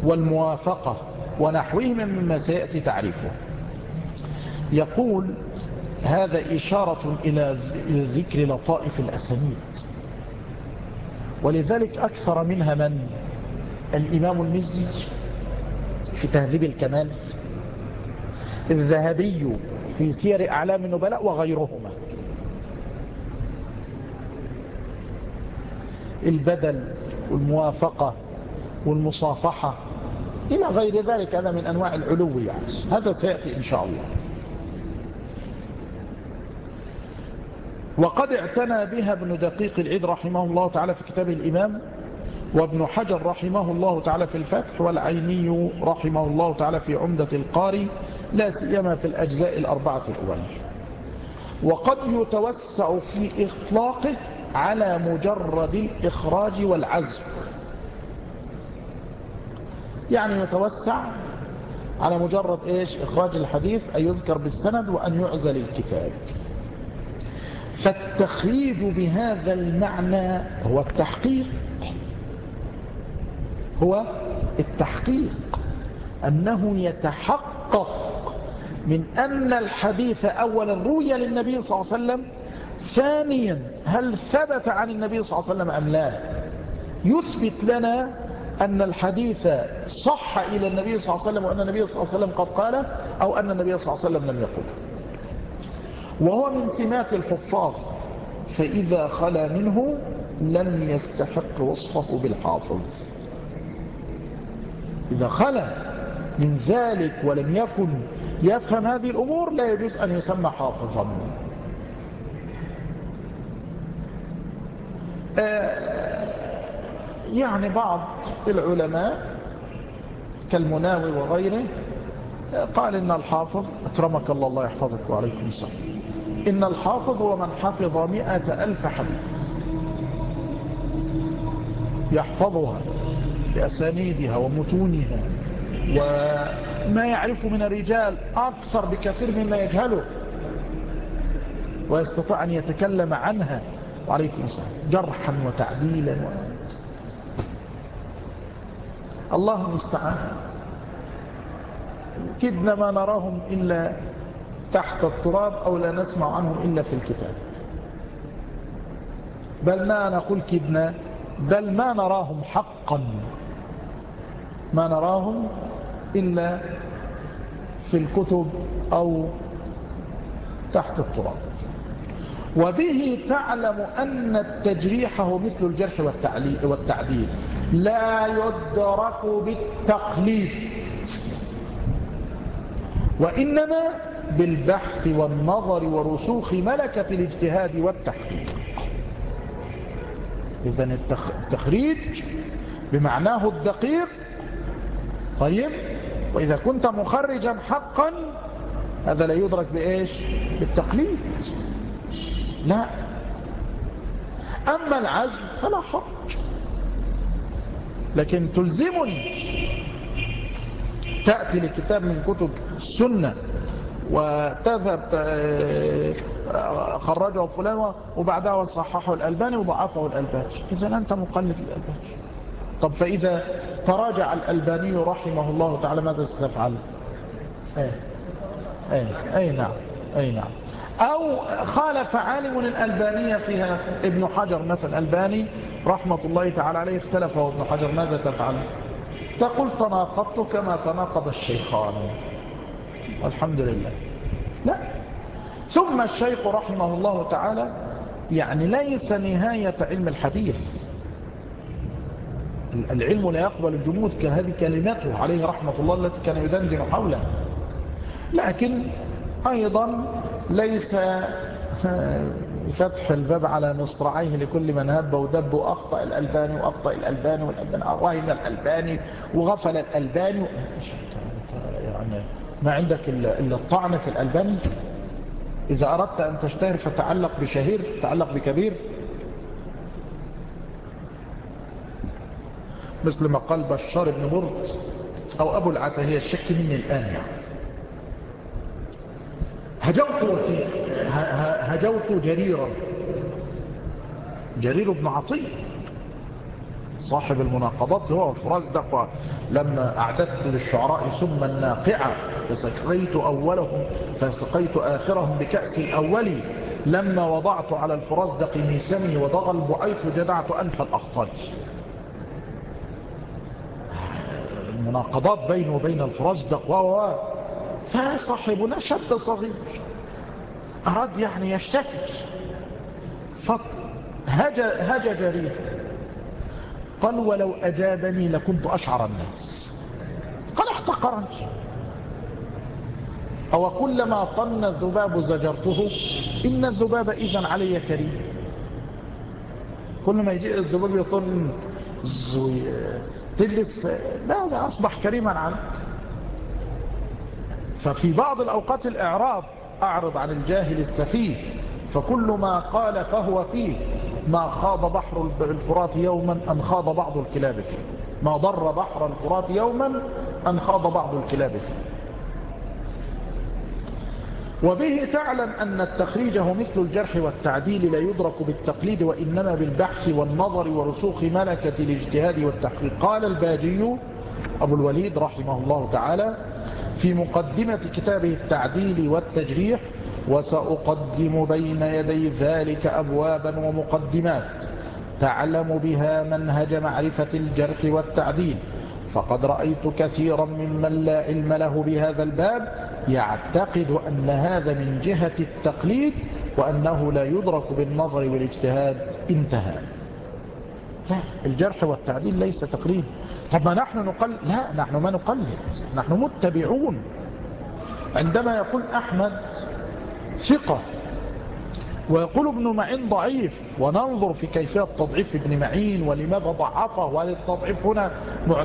والموافقة ونحوهما مما سيأتي تعريفه. يقول هذا إشارة إلى ذكر لطائف الأسانيد. ولذلك أكثر منها من؟ الإمام المزي في تهذيب الكمال الذهبي في سير أعلام النبلاء وغيرهما. البدل والموافقة والمصافحة إلى غير ذلك هذا من أنواع العلو يعني. هذا سيأتي إن شاء الله. وقد اعتنى بها ابن دقيق العيد رحمه الله تعالى في كتاب الإمام وابن حجر رحمه الله تعالى في الفتح والعيني رحمه الله تعالى في عمدة القاري لا سيما في الأجزاء الأربعة الأول. وقد يتوسع في إطلاقه على مجرد الإخراج والعزف. يعني يتوسع على مجرد إيش؟ إخراج الحديث أن يذكر بالسند وأن يعزل الكتاب. فالتخريج بهذا المعنى هو التحقيق. هو التحقيق. أنه يتحقق من أن الحديث أولا روي للنبي صلى الله عليه وسلم ثانيا هل ثبت عن النبي صلى الله عليه وسلم أم لا؟ يثبت لنا أن الحديث صح إلى النبي صلى الله عليه وسلم وأن النبي صلى الله عليه وسلم قد قال أو أن النبي صلى الله عليه وسلم لم يقل. وهو من سمات الحفاظ فإذا خلا منه لم يستحق وصفه بالحافظ. إذا خلا من ذلك ولم يكن يفهم هذه الأمور لا يجوز أن يسمى حافظا. آه، يعني بعض العلماء كالمناوي وغيره قال إن الحافظ أكرمك الله الله يحفظك وعليكم السلام. إن الحافظ هو من حفظ مئة ألف حديث. يحفظها بأسانيدها ومتونها وما يعرف من الرجال أكثر بكثير مما يجهله ويستطيع أن يتكلم عنها. وعليكم السلام. جرحا وتعديلا و... الله المستعان. كدنا ما نراهم إلا تحت التراب أو لا نسمع عنهم إلا في الكتاب. بل ما نقول كدنا بل ما نراهم حقا. ما نراهم إلا في الكتب أو تحت التراب. وبه تعلم أن التجريح هو مثل الجرح والتعديل. لا يدرك بالتقليد. وإنما بالبحث والنظر ورسوخ ملكة الاجتهاد والتحقيق. إذا التخريج بمعناه الدقيق. طيب وإذا كنت مخرجا حقا هذا لا يدرك بإيش؟ بالتقليد. لا. أما العزم فلا حرج. لكن تلزمني تأتي لكتاب من كتب السنة وتذهب آه، خرجه فلان وبعدها وصححه الألباني وضعفه الألباني. إذا أنت مقلد الألباني طب فإذا تراجع الألباني رحمه الله تعالى ماذا ستفعل أي, أي, أي نعم. أي نعم. أو خالف عالم الألبانية فيها ابن حجر مثلا الألباني رحمة الله تعالى عليه اختلف ابن حجر ماذا تفعل؟ تقول تناقضت كما تناقض الشيخان. والحمد لله. لا. ثم الشيخ رحمه الله تعالى يعني ليس نهاية علم الحديث. العلم لا يقبل الجمود كهذه كلمته عليه رحمة الله التي كان يدندن حولها لكن أيضا ليس [laughs] فتح الباب على مصرعيه لكل من هب ودب وأخطأ الألباني وأخطأ الألباني والألباني. أراهن الألباني وغفل الألباني. يعني ما عندك الطعن في الألباني. إذا أردت أن تشتهر فتعلق بشهير تعلق بكبير. مثل ما قال بشار بن برد أو أبو العتاهية الشك مني الآن يعني. هجوت هجوت جريرا. جرير بن عطية. صاحب المناقضات هو الفرزدق لما أعددت للشعراء سما ناقعة فسقيت أولهم فسقيت آخرهم بكأس الأول. لما وضعت على الفرزدق ميسمي وضغ البعيث جدعت أنف الأخطر المناقضات بينه وبين الفرزدق وهو فصاحبنا شاب صغير أراد يعني يشتكي فهج جرير قال ولو أجابني لكنت أشعر الناس. قال احتقرني أو كلما طن الذباب زجرته إن الذباب إذا علي كريم. كل ما يجي الذباب يطن تجلس. لا لا أصبح كريما عنك ففي بعض الأوقات الإعراض أعرض عن الجاهل السفيه فكل ما قال فهو فيه. ما خاض بحر الفرات يوما أن خاض بعض الكلاب فيه. ما ضر بحر الفرات يوما أن خاض بعض الكلاب فيه. وبه تعلم أن التخريج هو مثل الجرح والتعديل لا يدرك بالتقليد وإنما بالبحث والنظر ورسوخ ملكة الاجتهاد والتحقيق. قال الباجي أبو الوليد رحمه الله تعالى في مقدمة كتابه التعديل والتجريح وسأقدم بين يدي ذلك أبوابا ومقدمات تعلم بها منهج معرفة الجرح والتعديل. فقد رأيت كثيرا ممن لا علم له بهذا الباب يعتقد أن هذا من جهة التقليد وأنه لا يدرك بالنظر والاجتهاد انتهى. لا الجرح والتعديل ليس تقليد. طب ما نحن نقلد لا نحن ما نقلد نحن متبعون. عندما يقول أحمد ثقة. ويقول ابن معين ضعيف وننظر في كيفية تضعيف ابن معين ولماذا ضعفه وهل التضعيف هنا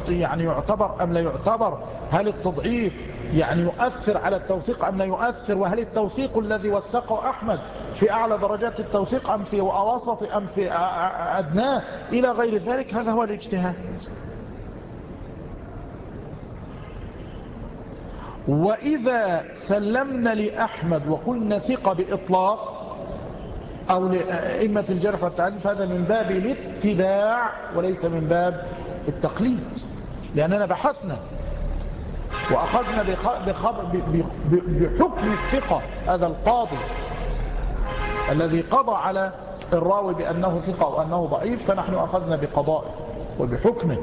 يعني يعتبر أم لا يعتبر؟ هل التضعيف يعني يؤثر على التوثيق أم لا يؤثر؟ وهل التوثيق الذي وثقه أحمد في أعلى درجات التوثيق أم في وسط أم في أدناه؟ إلى غير ذلك هذا هو الاجتهاد. وإذا سلمنا لأحمد وقلنا ثقة بإطلاق أو لأئمة الجرح والتعديل فهذا من باب الاتباع وليس من باب التقليد لأننا بحثنا وأخذنا بحكم الثقة هذا القاضي الذي قضى على الراوي بأنه ثقة وأنه ضعيف فنحن أخذنا بقضائه وبحكمه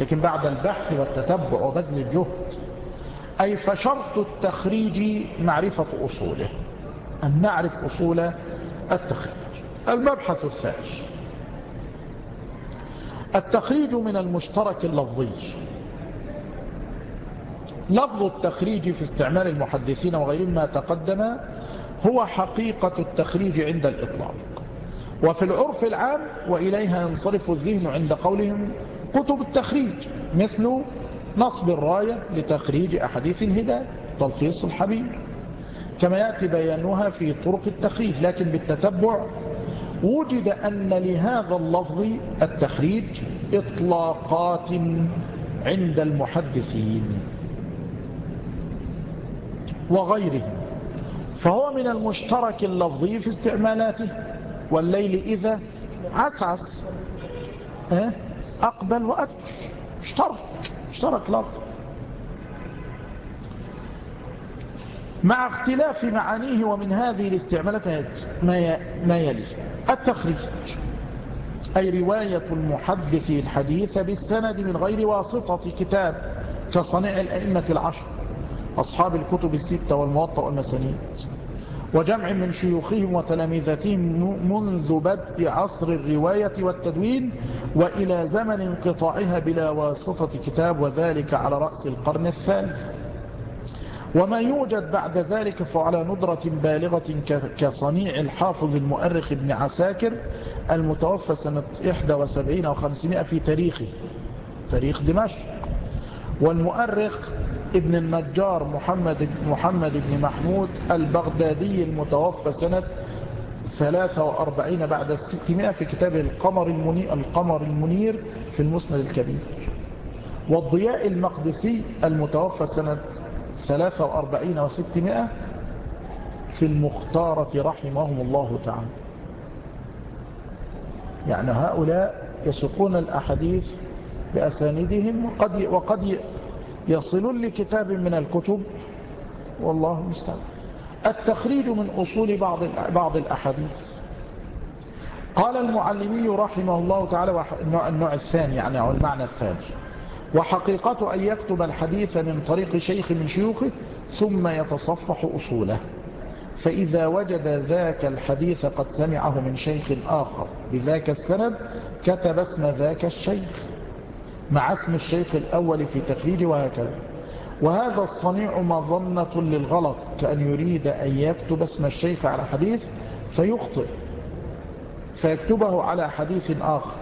لكن بعد البحث والتتبع وبذل الجهد أي فشرط التخريج معرفة أصوله أن نعرف أصول التخريج. المبحث الثالث. التخريج من المشترك اللفظي. لفظ التخريج في استعمال المحدثين وغيرهم ما تقدم هو حقيقة التخريج عند الإطلاق. وفي العرف العام وإليها ينصرف الذهن عند قولهم كتب التخريج مثل نصب الراية لتخريج أحاديث الهداية تلخيص الحبيب. كما يأتي بيانها في طرق التخريج لكن بالتتبع وجد أن لهذا اللفظ التخريج إطلاقات عند المحدثين وغيرهم. فهو من المشترك اللفظي في استعمالاته. والليل إذا عسعس أقبل وأدبر اشترك. اشترك لفظ مع اختلاف معانيه ومن هذه الاستعمالات ما يلي. التخريج. أي رواية المحدث الحديث بالسند من غير واسطة كتاب كصنيع الأئمة العشر. أصحاب الكتب الستة والموطأ والمسانيد. وجمع من شيوخهم وتلامذتهم منذ بدء عصر الرواية والتدوين وإلى زمن انقطاعها بلا واسطة كتاب وذلك على رأس القرن الثالث. وما يوجد بعد ذلك فعلى ندرة بالغة كصنيع الحافظ المؤرخ ابن عساكر المتوفى سنة 71 و500 في تاريخه تاريخ دمشق. والمؤرخ ابن النجار محمد, محمد بن محمود البغدادي المتوفى سنة 43 بعد الستمائة في كتاب القمر المنير, القمر المنير في المسند الكبير. والضياء المقدسي المتوفى سنة 43 و600 في المختارة رحمهم الله تعالى. يعني هؤلاء يسقون الأحاديث بأساندهم وقد, وقد يصلون لكتاب من الكتب. والله المستعان. التخريج من أصول بعض بعض الأحاديث. قال المعلمي رحمه الله تعالى النوع الثاني يعني أو المعنى الثاني وحقيقة أن يكتب الحديث من طريق شيخ من شيوخه ثم يتصفح أصوله. فإذا وجد ذاك الحديث قد سمعه من شيخ آخر بذاك السند كتب اسم ذاك الشيخ. مع اسم الشيخ الأول في تخريج وهكذا. وهذا الصنيع مظنة للغلط كأن يريد أن يكتب اسم الشيخ على حديث فيخطئ فيكتبه على حديث آخر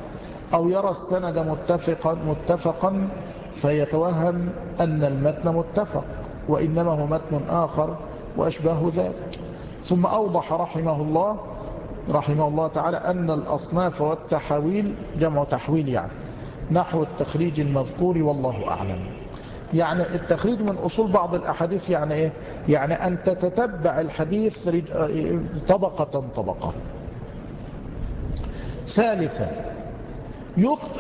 أو يرى السند متفقا, متفقا فيتوهم أن المتن متفق وإنما هو متن آخر وأشباه ذلك. ثم أوضح رحمه الله رحمه الله تعالى أن الأصناف والتحويل جمع تحويل يعني. نحو التخريج المذكور والله أعلم. يعني التخريج من أصول بعض الأحاديث يعني إيه؟ يعني أن تتتبع الحديث طبقة طبقة. ثالثا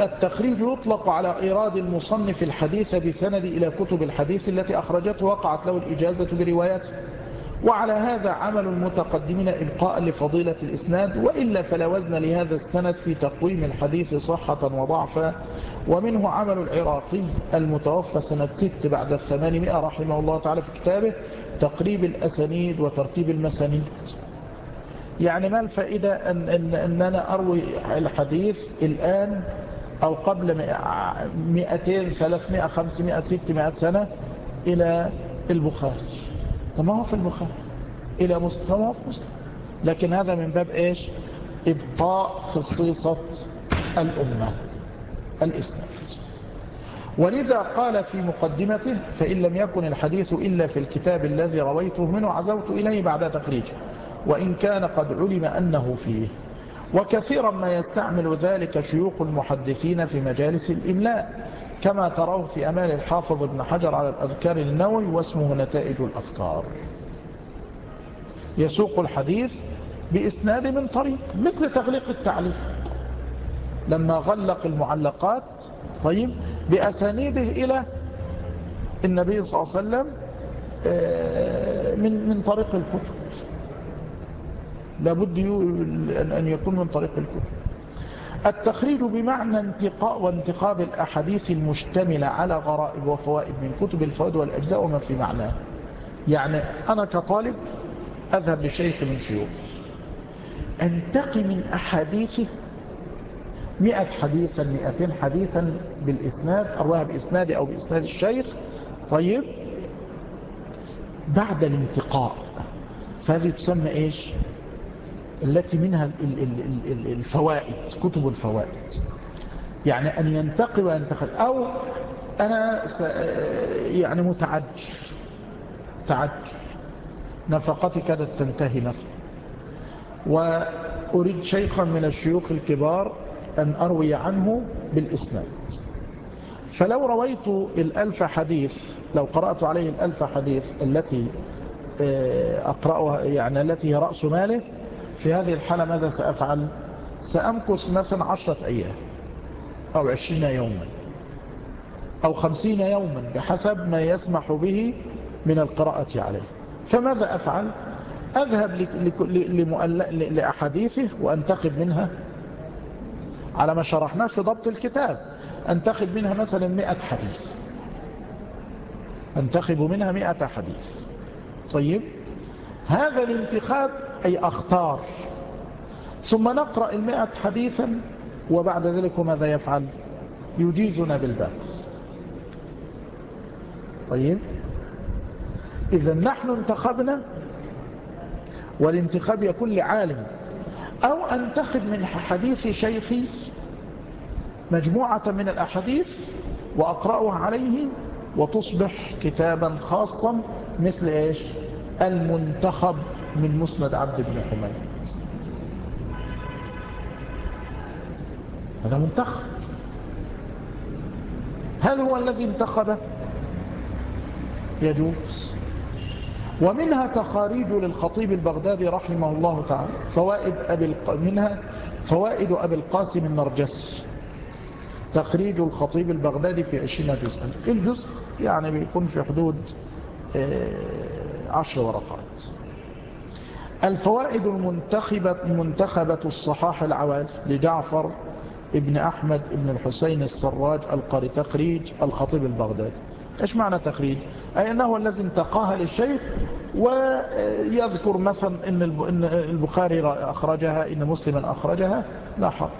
التخريج يطلق على إيراد المصنف الحديث بسند إلى كتب الحديث التي أخرجته وقعت له الإجازة بروايته وعلى هذا عمل المتقدمين إبقاء لفضيلة الإسناد وإلا فلا وزن لهذا السند في تقويم الحديث صحة وضعفا. ومنه عمل العراقي المتوفى سنة ست بعد الثمانمائة رحمه الله تعالى في كتابه تقريب الأسانيد وترتيب المسانيد. يعني ما الفائدة أن, أن, أن أنا أروي الحديث الآن أو قبل 200 300 500 600 سنة إلى البخاري؟ ما هو في البخاري. إلى مسلم هو في مسلم. لكن هذا من باب إيش؟ إبقاء خصيصة الأمة الإسلام. ولذا قال في مقدمته فإن لم يكن الحديث إلا في الكتاب الذي رويته منه عزوت إليه بعد تخريجه. وإن كان قد علم أنه فيه. وكثيرا ما يستعمل ذلك شيوخ المحدثين في مجالس الإملاء. كما تراه في أمال الحافظ ابن حجر على الأذكار النووي واسمه نتائج الأفكار. يسوق الحديث بإسناد من طريق مثل تغليق التعليق. لما غلق المعلقات طيب بأسانيده إلى النبي صلى الله عليه وسلم آه، من من طريق الكتب. لابد أن يكون من طريق الكتب. التخريج بمعنى انتقاء وانتقاب الأحاديث المشتملة على غرائب وفوائد من كتب الفوائد والأجزاء وما في معناه يعني أنا كطالب أذهب لشيخ من شيوخ. أنتقي من أحاديثه مئة حديثا مئتين حديثا بالإسناد أرواها بإسناد أو بإسناد الشيخ. طيب. بعد الانتقاء. فهذه تسمى إيش؟ التي منها الفوائد كتب الفوائد. يعني أن ينتقي وينتقل أو أنا يعني متعجل. تعجل نفقتي كادت تنتهي مثلا وأريد شيخا من الشيوخ الكبار أن أروي عنه بالإسناد. فلو رويت الألف حديث لو قرأت عليه الألف حديث التي آه، أقرأها يعني التي هي رأس ماله في هذه الحالة ماذا سأفعل؟ سأمكث مثلا عشرة أيام أو عشرين يوما أو خمسين يوما بحسب ما يسمح به من القراءة عليه. فماذا أفعل؟ أذهب لأحاديثه وأنتخب منها على ما شرحناه في ضبط الكتاب. أنتخب منها مثلا مئة حديث. أنتخب منها مئة حديث. طيب؟ هذا الانتخاب أي أختار ثم نقرأ المئة حديثا وبعد ذلك ماذا يفعل؟ يجيزنا بالباب طيب. إذا نحن انتخبنا والانتخاب يكون لعالم. أو أنتخب من حديث شيخي مجموعة من الأحاديث وأقرأها عليه وتصبح كتابا خاصا مثل إيش؟ المنتخب. من مسند عبد بن حميد. هذا منتخب. هل هو الذي انتخبه يجوز. ومنها تخاريج للخطيب البغدادي رحمه الله تعالى فوائد أبي. منها فوائد أبي القاسم النرجسي. تخريج الخطيب البغدادي في عشرين جزءا. الجزء يعني بيكون في حدود آه، عشر ورقات. الفوائد المنتخبة منتخبة الصحاح العوال لجعفر ابن أحمد ابن الحسين السراج القاري تخريج الخطيب البغدادي. إيش معنى تخريج؟ أي أنه الذي انتقاها للشيخ ويذكر مثلا إن البخاري أخرجها إن مسلما أخرجها لا حرج.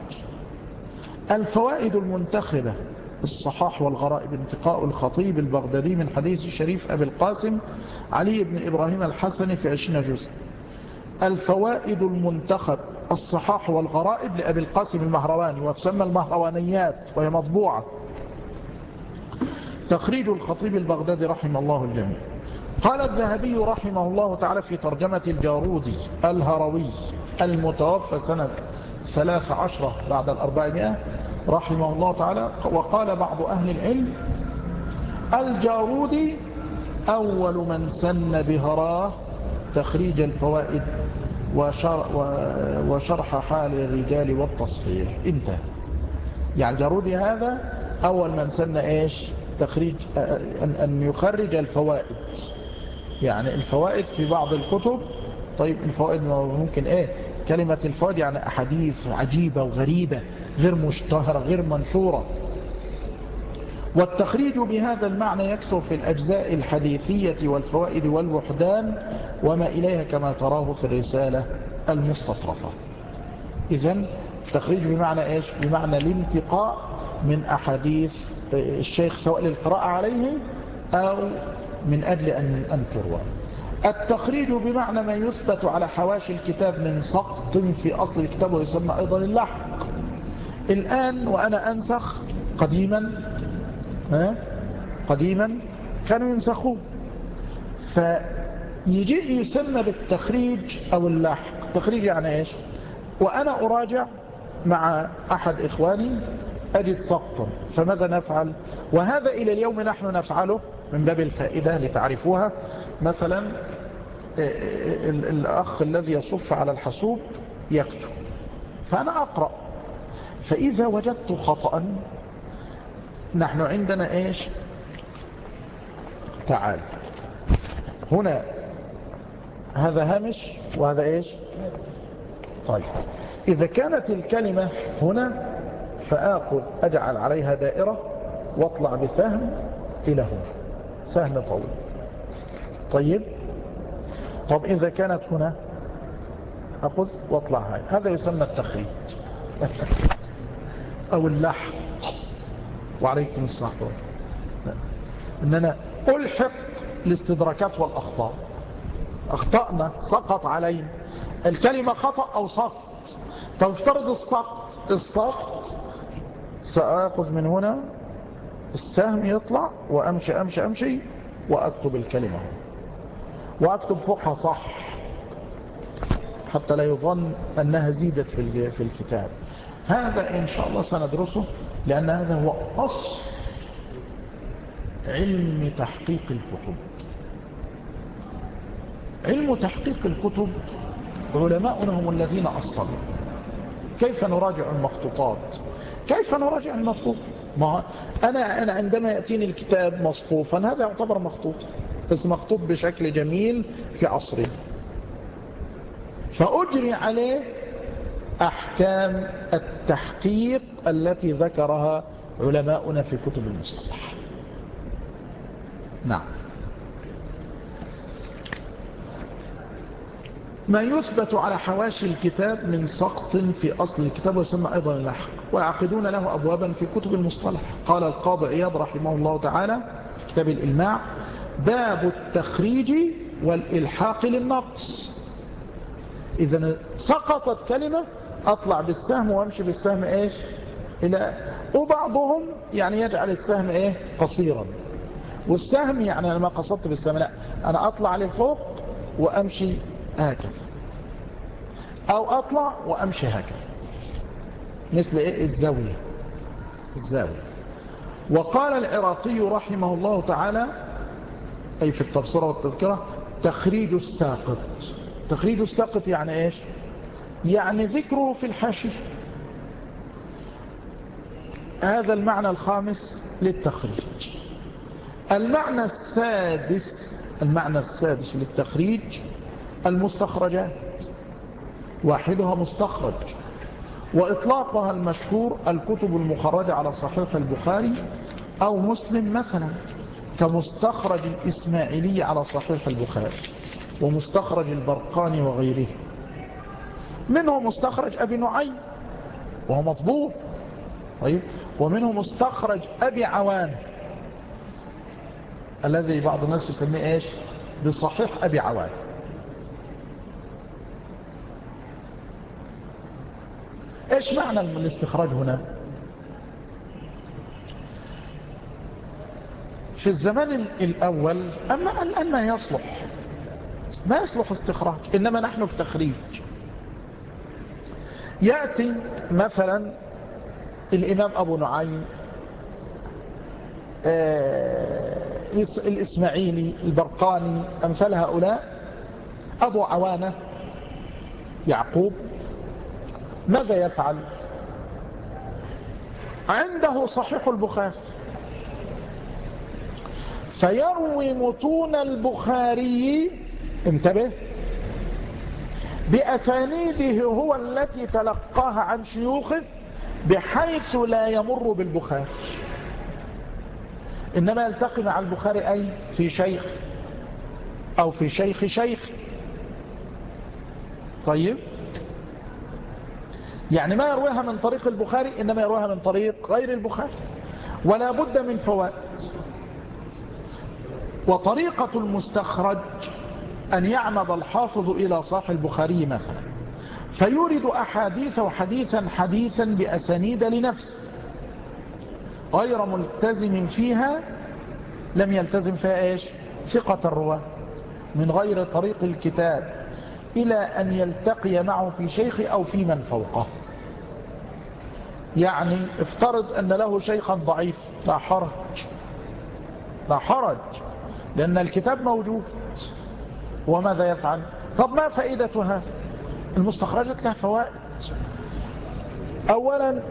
الفوائد المنتخبة الصحاح والغرائب انتقاء الخطيب البغدادي من حديث الشريف أبي القاسم علي بن إبراهيم الحسني في عشرين جزء الفوائد المنتخب الصحاح والغرائب لأبي القاسم المهرواني وتسمى المهروانيات وهي مطبوعة. تخريج الخطيب البغدادي رحمه الله الجميع. قال الذهبي رحمه الله تعالى في ترجمة الجارودي الهروي المتوفى سنة ثلاث عشرة بعد الأربعمائة رحمه الله تعالى وقال بعض أهل العلم الجارودي أول من سن بهراه تخريج الفوائد وشرح حال الرجال والتصحيح انتهى. يعني الجارودي هذا أول من سن إيش؟ تخريج أن يخرج الفوائد. يعني الفوائد في بعض الكتب. طيب الفوائد ممكن إيه؟ كلمة الفوائد يعني أحاديث عجيبة وغريبة غير مشتهرة غير منشورة. والتخريج بهذا المعنى يكثر في الأجزاء الحديثية والفوائد والوحدان وما إليها كما تراه في الرسالة المستطرفة. إذن التخريج بمعنى إيش؟ بمعنى الانتقاء من أحاديث الشيخ سواء للقراءة عليه أو من أجل أن, أن تروى التخريج بمعنى ما يثبت على حواشي الكتاب من سقط في أصل الكتاب ويسمى أيضا اللحق. الآن وأنا أنسخ قديما قديما كانوا ينسخون فيجي يسمى بالتخريج أو اللحق تخريج يعني إيش؟ وأنا أراجع مع أحد إخواني أجد سقطا فماذا نفعل؟ وهذا إلى اليوم نحن نفعله من باب الفائدة لتعرفوها مثلا آه، آه، الأخ الذي يصف على الحاسوب يكتب. فأنا أقرأ. فإذا وجدت خطأ نحن عندنا إيش؟ تعال. هنا هذا هامش وهذا إيش؟ طيب. إذا كانت الكلمة هنا فآخذ أجعل عليها دائرة واطلع بسهم إلى هنا. سهم طويل. طيب. طب إذا كانت هنا أخذ واطلع هاي هذا يسمى التخريج. [laughs] أو اللحق وعليكم الصحة إن أنا ألحق الاستدراكات والأخطاء. أخطأنا سقط علينا. الكلمة خطأ أو سقط. طب السقط. السقط سأخذ من هنا السهم يطلع وأمشي أمشي أمشي وأكتب الكلمة. وأكتب فوقها صح. حتى لا يظن أنها زيدت في الكتاب. هذا إن شاء الله سندرسه. لأن هذا هو أصل علم تحقيق الكتب. علم تحقيق الكتب علماؤنا هم الذين أصلوا. كيف نراجع المخطوطات؟ كيف نراجع المخطوط؟ ما أنا, أنا عندما يأتيني الكتاب مصفوفا هذا يعتبر مخطوط بس مخطوط بشكل جميل في عصري. فأجري عليه أحكام التحقيق التي ذكرها علماؤنا في كتب المصطلح. نعم. ما يثبت على حواشي الكتاب من سقط في أصل الكتاب ويسمى أيضا اللحق ويعقدون له أبوابا في كتب المصطلح. قال القاضي عياض رحمه الله تعالى في كتاب الإلماع باب التخريج والإلحاق للنقص. إذا سقطت كلمة أطلع بالسهم وأمشي بالسهم إيش؟ إلى وبعضهم يعني يجعل السهم إيه؟ قصيرا. والسهم يعني أنا ما قصدت بالسهم لا. أنا أطلع لفوق وأمشي هكذا. أو أطلع وأمشي هكذا. مثل إيه؟ الزاوية. الزاوية. وقال العراقي رحمه الله تعالى أي في التبصرة والتذكرة تخريج الساقط. تخريج الساقط يعني إيش؟ يعني ذكره في الحاشية هذا المعنى الخامس للتخريج. المعنى السادس المعنى السادس للتخريج المستخرجات. واحدها مستخرج. وإطلاقها المشهور الكتب المخرجة على صحيح البخاري أو مسلم مثلا كمستخرج الإسماعيلي على صحيح البخاري ومستخرج البرقاني وغيره منه مستخرج أبي نعيم وهو مطبوع. طيب ومنه مستخرج أبي عوان الذي بعض الناس يسميه إيش؟ بصحيح أبي عوان إيش معنى الاستخراج هنا؟ في الزمان الأول أما الآن ما يصلح. ما يصلح استخراج إنما نحن في تخريج. يأتي مثلا الإمام أبو نعيم آه، الإسماعيلي البرقاني أمثال هؤلاء أبو عوانة يعقوب ماذا يفعل؟ عنده صحيح البخاري. فيروي متون البخاري انتبه بأسانيده هو التي تلقاها عن شيوخه بحيث لا يمر بالبخاري. إنما يلتقي مع البخاري أي في شيخ أو في شيخ شيخ. طيب. يعني ما يرويها من طريق البخاري إنما يرويها من طريق غير البخاري. ولا بد من فوائد. وطريقة المستخرج أن يعمد الحافظ إلى صاح البخاري مثلا. فيورد أحاديث وحديثا حديثا بأسانيد لنفسه غير ملتزم فيها لم يلتزم فيها إيش؟ ثقة الرواة. من غير طريق الكتاب إلى أن يلتقي معه في شيخ أو في من فوقه. يعني افترض أن له شيخا ضعيف. لا حرج. لا حرج. لأن الكتاب موجود. وماذا يفعل؟ طب ما فائدة هذا المستخرجات لها فوائد. أولا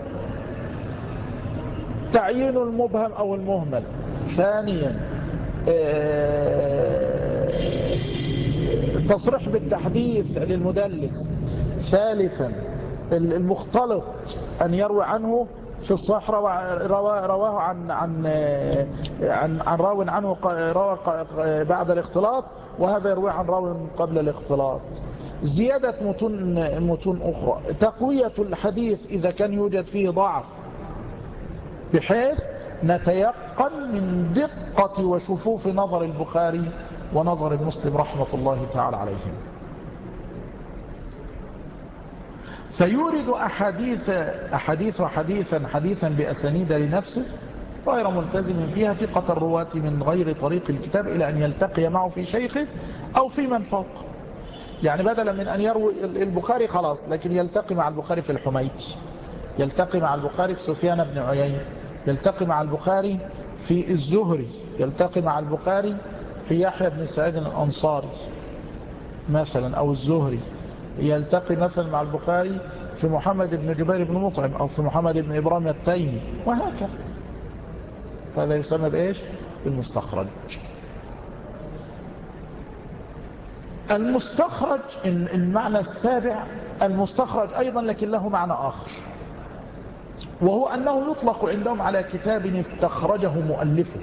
تعيين المبهم أو المهمل. ثانيا آه، تصريح بالتحديث للمدلس. ثالثا المختلط أن يروي عنه في الصحراء رواه عن عن عن عن راو عنه روى بعد الاختلاط. وهذا يروي عن راو قبل الاختلاط. زيادة متون متون أخرى. تقوية الحديث إذا كان يوجد فيه ضعف بحيث نتيقن من دقة وشفوف نظر البخاري ونظر المسلم رحمة الله تعالى عليهم. فيورد أحاديث أحاديث حديثا حديثا بأسانيد لنفسه غير ملتزم فيها ثقة الرواة من غير طريق الكتاب إلى أن يلتقي معه في شيخه أو في من فوق. يعني بدلا من أن يروي البخاري خلاص لكن يلتقي مع البخاري في الحميتي يلتقي مع البخاري في سفيان بن عيين يلتقي مع البخاري في الزهري يلتقي مع البخاري في يحيى بن سعيد الأنصاري مثلا أو الزهري يلتقي مثلا مع البخاري في محمد بن جبير بن مطعم أو في محمد بن إبراهيم التيمي وهكذا. هذا يسمى بإيش؟ بالمستخرج. المستخرج المعنى السابع المستخرج أيضا لكن له معنى آخر. وهو أنه يطلق عندهم على كتاب استخرجه مؤلفه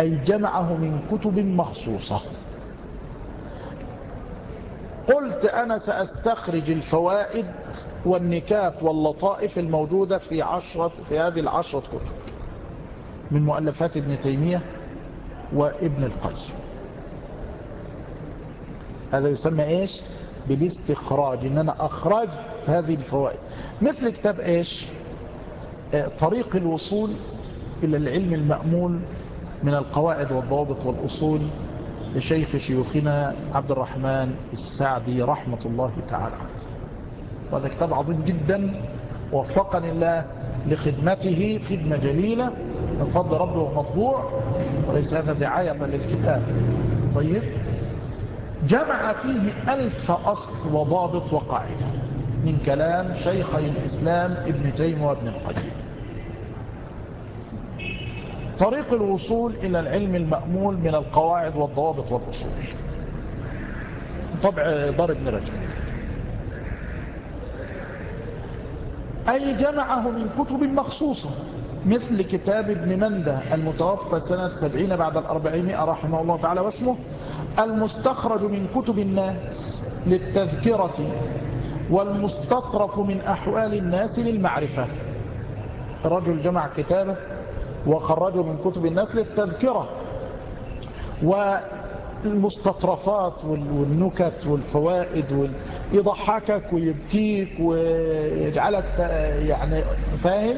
أي جمعه من كتب مخصوصة. قلت أنا سأستخرج الفوائد والنكات واللطائف الموجودة في, عشرة في هذه العشرة كتب. من مؤلفات ابن تيمية وابن القيم. هذا يسمى إيش؟ بالاستخراج إن أنا أخرجت هذه الفوائد. مثل كتاب إيش؟ طريق الوصول إلى العلم المأمول من القواعد والضوابط والأصول لشيخ شيوخنا عبد الرحمن السعدي رحمة الله تعالى وهذا كتاب عظيم جدا وفقني الله لخدمته خدمة جليلة من فضل ربه مطبوع وليس هذا دعاية للكتاب. طيب. جمع فيه ألف أصل وضابط وقاعدة من كلام شيخي الإسلام ابن تيم وابن القيم. طريق الوصول إلى العلم المأمول من القواعد والضوابط والأصول. طبع دار ابن رجب. أي جمعه من كتب مخصوصة. مثل كتاب ابن منده المتوفى سنة سبعين بعد الأربعين رحمه الله تعالى واسمه المستخرج من كتب الناس للتذكرة والمستطرف من أحوال الناس للمعرفة. رجل جمع كتابه وخرجه من كتب الناس للتذكرة. والمستطرفات والنكت والفوائد يضحكك ويبكيك ويجعلك يعني فاهم؟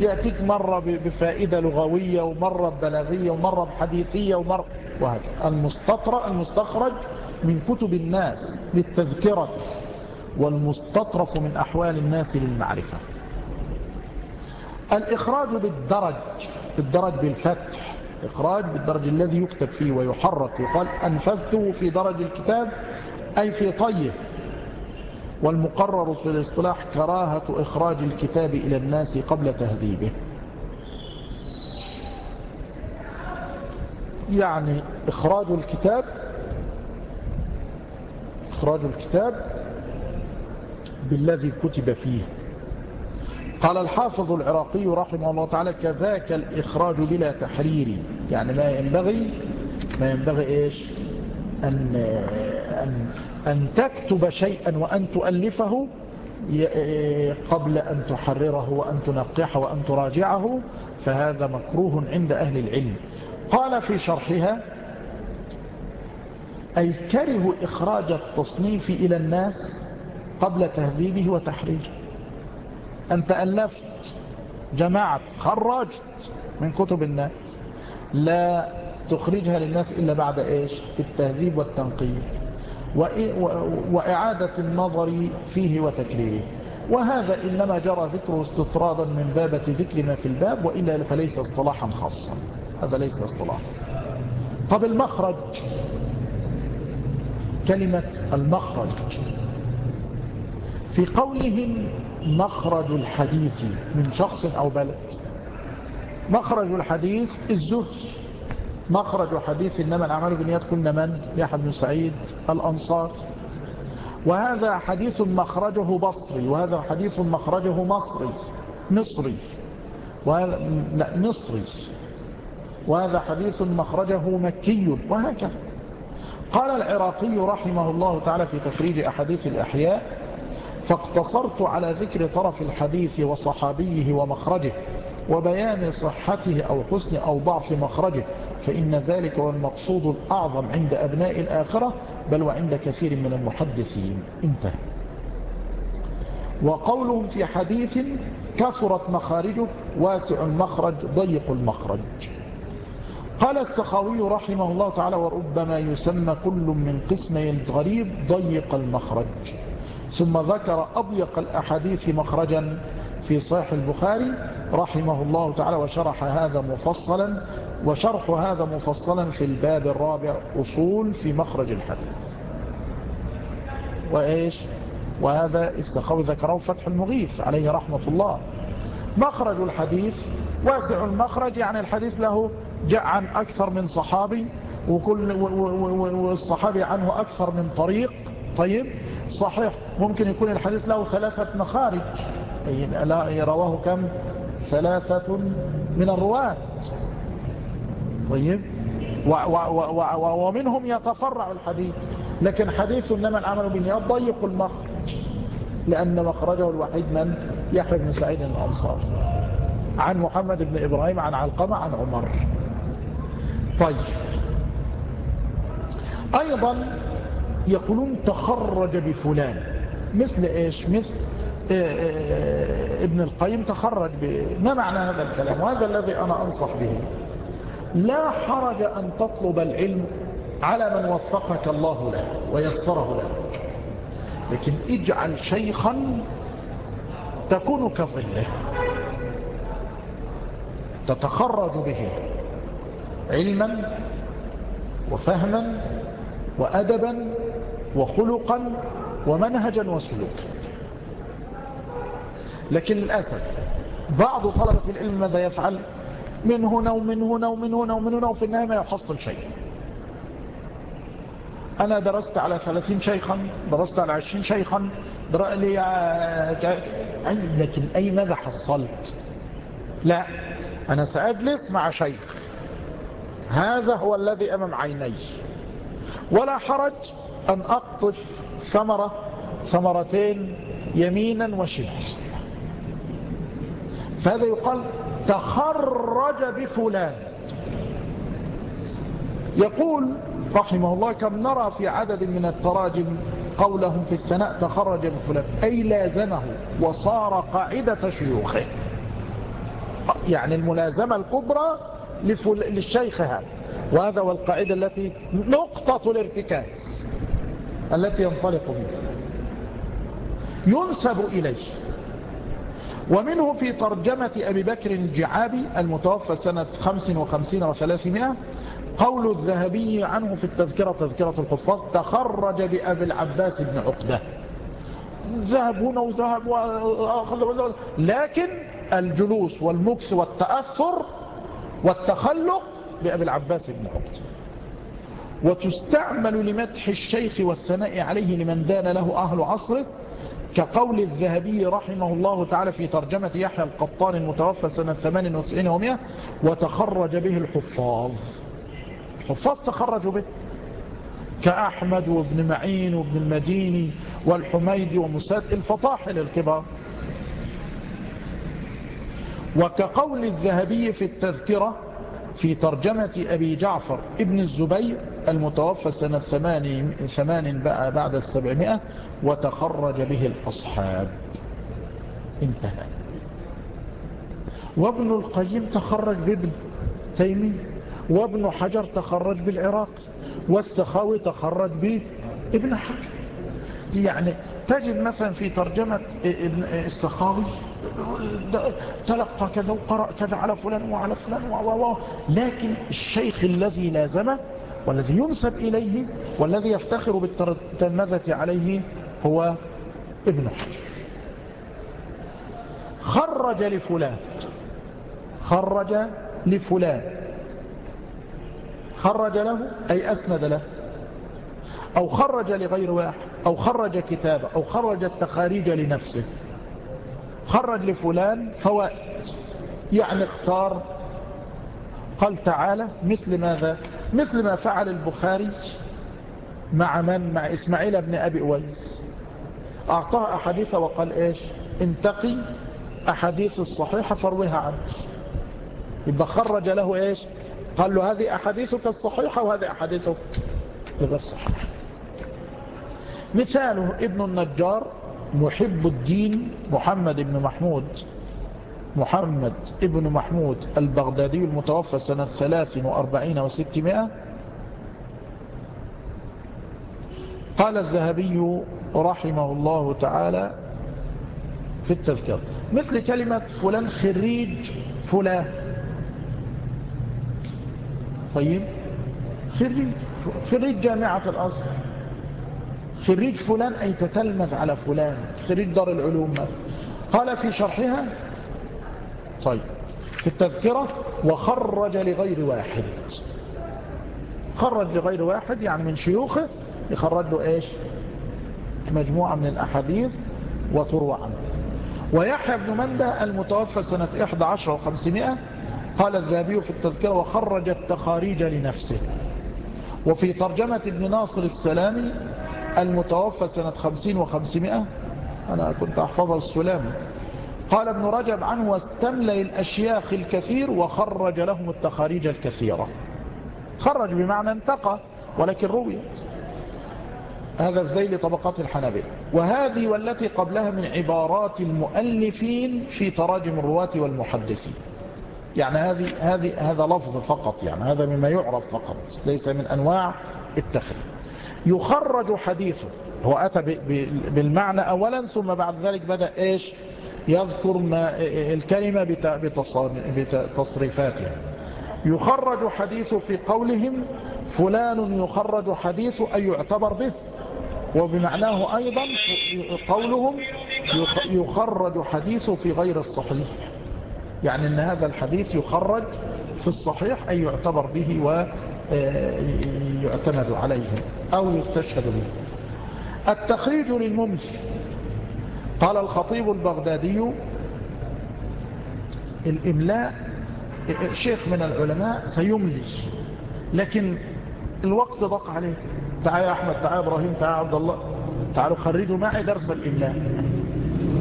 يأتيك مرة بفائدة لغوية ومرة ببلاغية ومرة بحديثية ومرة وهكذا. المستطرة المستخرج من كتب الناس للتذكرة والمستطرف من أحوال الناس للمعرفة. الإخراج بالدرج الدرج بالفتح. إخراج بالدرج الذي يكتب فيه ويحرك يقال أنفذته في درج الكتاب أي في طيه. والمقرر في الاصطلاح كراهة إخراج الكتاب إلى الناس قبل تهذيبه. يعني إخراج الكتاب إخراج الكتاب بالذي كتب فيه. قال الحافظ العراقي رحمه الله تعالى كذاك الإخراج بلا تحرير. يعني ما ينبغي ما ينبغي إيش؟ أن, أن, أن تكتب شيئا وأن تؤلفه قبل أن تحرره وأن تنقحه وأن تراجعه فهذا مكروه عند أهل العلم. قال في شرحها أي كرهوا إخراج التصنيف إلى الناس قبل تهذيبه وتحريره. أنت ألفت جمعت خرجت من كتب الناس لا تخرجها للناس إلا بعد إيش؟ التهذيب والتنقيب وإعادة النظر فيه وتكريره. وهذا إنما جرى ذكره استطرادا من بابة ذكر ما في الباب وإلا فليس اصطلاحا خاصا. هذا ليس اصطلاحا. طب المخرج. كلمة المخرج. في قولهم مخرج الحديث من شخص أو بلد. مخرج الحديث الزهد مخرج حديث إنما الأعمال بالنيات كنا من؟ يحيى بن سعيد الأنصار. وهذا حديث مخرجه بصري وهذا حديث مخرجه مصري مصري. وهذا لا مصري. وهذا حديث مخرجه مكي وهكذا. قال العراقي رحمه الله تعالى في تخريج أحاديث الأحياء فاقتصرت على ذكر طرف الحديث وصحابيه ومخرجه وبيان صحته أو حسن أو ضعف مخرجه فإن ذلك هو المقصود الأعظم عند أبناء الآخرة بل وعند كثير من المحدثين. انتهى. وقولهم في حديث كثرت مخارجه واسع المخرج ضيق المخرج. قال السخاوي رحمه الله تعالى وربما يسمى كل من قسمي الغريب ضيق المخرج ثم ذكر أضيق الأحاديث مخرجا في صحيح البخاري رحمه الله تعالى وشرح هذا مفصلا وشرح هذا مفصلا في الباب الرابع أصول في مخرج الحديث. وإيش؟ وهذا السخاوي ذكره فتح المغيث عليه رحمة الله. مخرج الحديث واسع المخرج يعني الحديث له جاء عن أكثر من صحابي وكل والصحابي عنه أكثر من طريق. طيب صحيح ممكن يكون الحديث له ثلاثة مخارج. لا رواه كم؟ ثلاثة من الرواة. طيب. ومنهم يتفرع الحديث. لكن حديث إنما العمل بالنيات ضيق المخرج. لأن مخرجه الوحيد من؟ يحيى بن سعيد الأنصار عن محمد بن إبراهيم عن علقمة عن عمر. طيب. أيضا يقولون تخرج بفلان. مثل إيش؟ مثل آه، آه، ابن القيم تخرج ما معنى هذا الكلام؟ وهذا الذي أنا أنصح به. لا حرج أن تطلب العلم على من وفقك الله له ويسره لك لكن اجعل شيخا تكون كظله. تتخرج به علما وفهما وأدبا وخلقا ومنهجا وسلوكا. لكن للأسف بعض طلبة العلم ماذا يفعل؟ من هنا ومن هنا ومن هنا ومن هنا وفي النهاية ما يحصل شيء. أنا درست على ثلاثين شيخا درست على عشرين شيخا لي أي لكن أي ماذا حصلت؟ لا. أنا سأجلس مع شيخ. هذا هو الذي أمام عيني. ولا حرج أن أقطف ثمرة ثمرتين يمينا وشمالا. فهذا يقال تخرج بفلان. يقول رحمه الله كم نرى في عدد من التراجم قولهم في الثناء تخرج بفلان. أي لازمه وصار قاعدة شيوخه. يعني الملازمة الكبرى للشيخ هذا. وهذا هو القاعدة التي نقطة الارتكاز التي ينطلق بها. ينسب إليه. ومنه في ترجمة أبي بكر الجعابي المتوفى سنة 55 و300 قول الذهبي عنه في التذكرة تذكرة الحفاظ تخرج بأبي العباس بن عقدة. ذهب هنا وذهب. لكن الجلوس والمكس والتأثر والتخلق بأبي العباس بن عقدة. وتستعمل لمدح الشيخ والثناء عليه لمن دان له أهل عصره كقول الذهبي رحمه الله تعالى في ترجمة يحيى القطان المتوفى سنة 98 و100 وتخرج به الحفاظ. الحفاظ تخرجوا به. كأحمد وابن معين وابن المديني والحميدي ومساد الفطاحل الكبار. وكقول الذهبي في التذكرة في ترجمة أبي جعفر ابن الزبير المتوفى سنة ثمان, بعد السبعمائة وتخرج به الأصحاب. انتهى. وابن القيم تخرج بابن تيمي وابن حجر تخرج بالعراق والسخاوي تخرج بابن حجر. يعني تجد مثلا في ترجمة ابن السخاوي تلقى كذا وقرأ كذا على فلان وعلى فلان و لكن الشيخ الذي لازمه والذي ينسب إليه والذي يفتخر بالتلمذة عليه هو ابن حجر. خرج لفلان. خرج لفلان. خرج له أي أسند له. أو خرج لغير واحد أو خرج كتابة أو خرج التخاريج لنفسه. خرج لفلان فوائد. يعني اختار قال تعالى مثل ماذا؟ مثل ما فعل البخاري مع من؟ مع إسماعيل بن أبي أويس. أعطاه أحاديث وقال إيش؟ انتقي أحاديث الصحيحة فرويها عنه. يبقى خرج له إيش؟ قال له هذه أحاديثك الصحيحة وهذه أحاديثك الغير صحيحة. مثاله ابن النجار محب الدين محمد بن محمود. محمد ابن محمود البغدادي المتوفى سنة 43 و600 قال الذهبي رحمه الله تعالى في التذكرة مثل كلمة فلان خريج فلان. طيب خريج خريج جامعة الأصل. خريج فلان أي تتلمذ على فلان خريج دار العلوم مثلا. قال في شرحها طيب. في التذكرة وخرج لغير واحد. خرج لغير واحد يعني من شيوخه يخرج له إيش؟ مجموعة من الأحاديث وتروى عنه ويحيى بن مندة المتوفى سنة 11 و500 قال الذهبي في التذكرة وخرج التخاريج لنفسه. وفي ترجمة ابن ناصر السلامي المتوفى سنة 50 و500 أنا كنت أحفظ السلامي قال ابن رجب عنه واستملي الأشياخ الكثير وخرج لهم التخاريج الكثيرة. خرج بمعنى انتقى ولكن رويت هذا في ذيل طبقات الحنابلة. وهذه والتي قبلها من عبارات المؤلفين في تراجم الرواة والمحدثين. يعني هذه هذه هذا لفظ فقط يعني هذا مما يعرف فقط ليس من أنواع التخريج. يخرج حديثه هو أتى بالمعنى أولا ثم بعد ذلك بدأ إيش؟ يذكر ما الكلمة بتصريفاتها يخرج حديثه في قولهم فلان يخرج حديثه أي يعتبر به وبمعناه أيضا قولهم يخرج حديثه في غير الصحيح. يعني أن هذا الحديث يخرج في الصحيح أي يعتبر به ويعتمد عليه أو يستشهد به. التخريج للممل قال الخطيب البغدادي الإملاء شيخ من العلماء سيملي. لكن الوقت ضاق عليه. تعال يا أحمد تعال إبراهيم تعال عبد الله. تعالوا خرجوا معي درس الإملاء.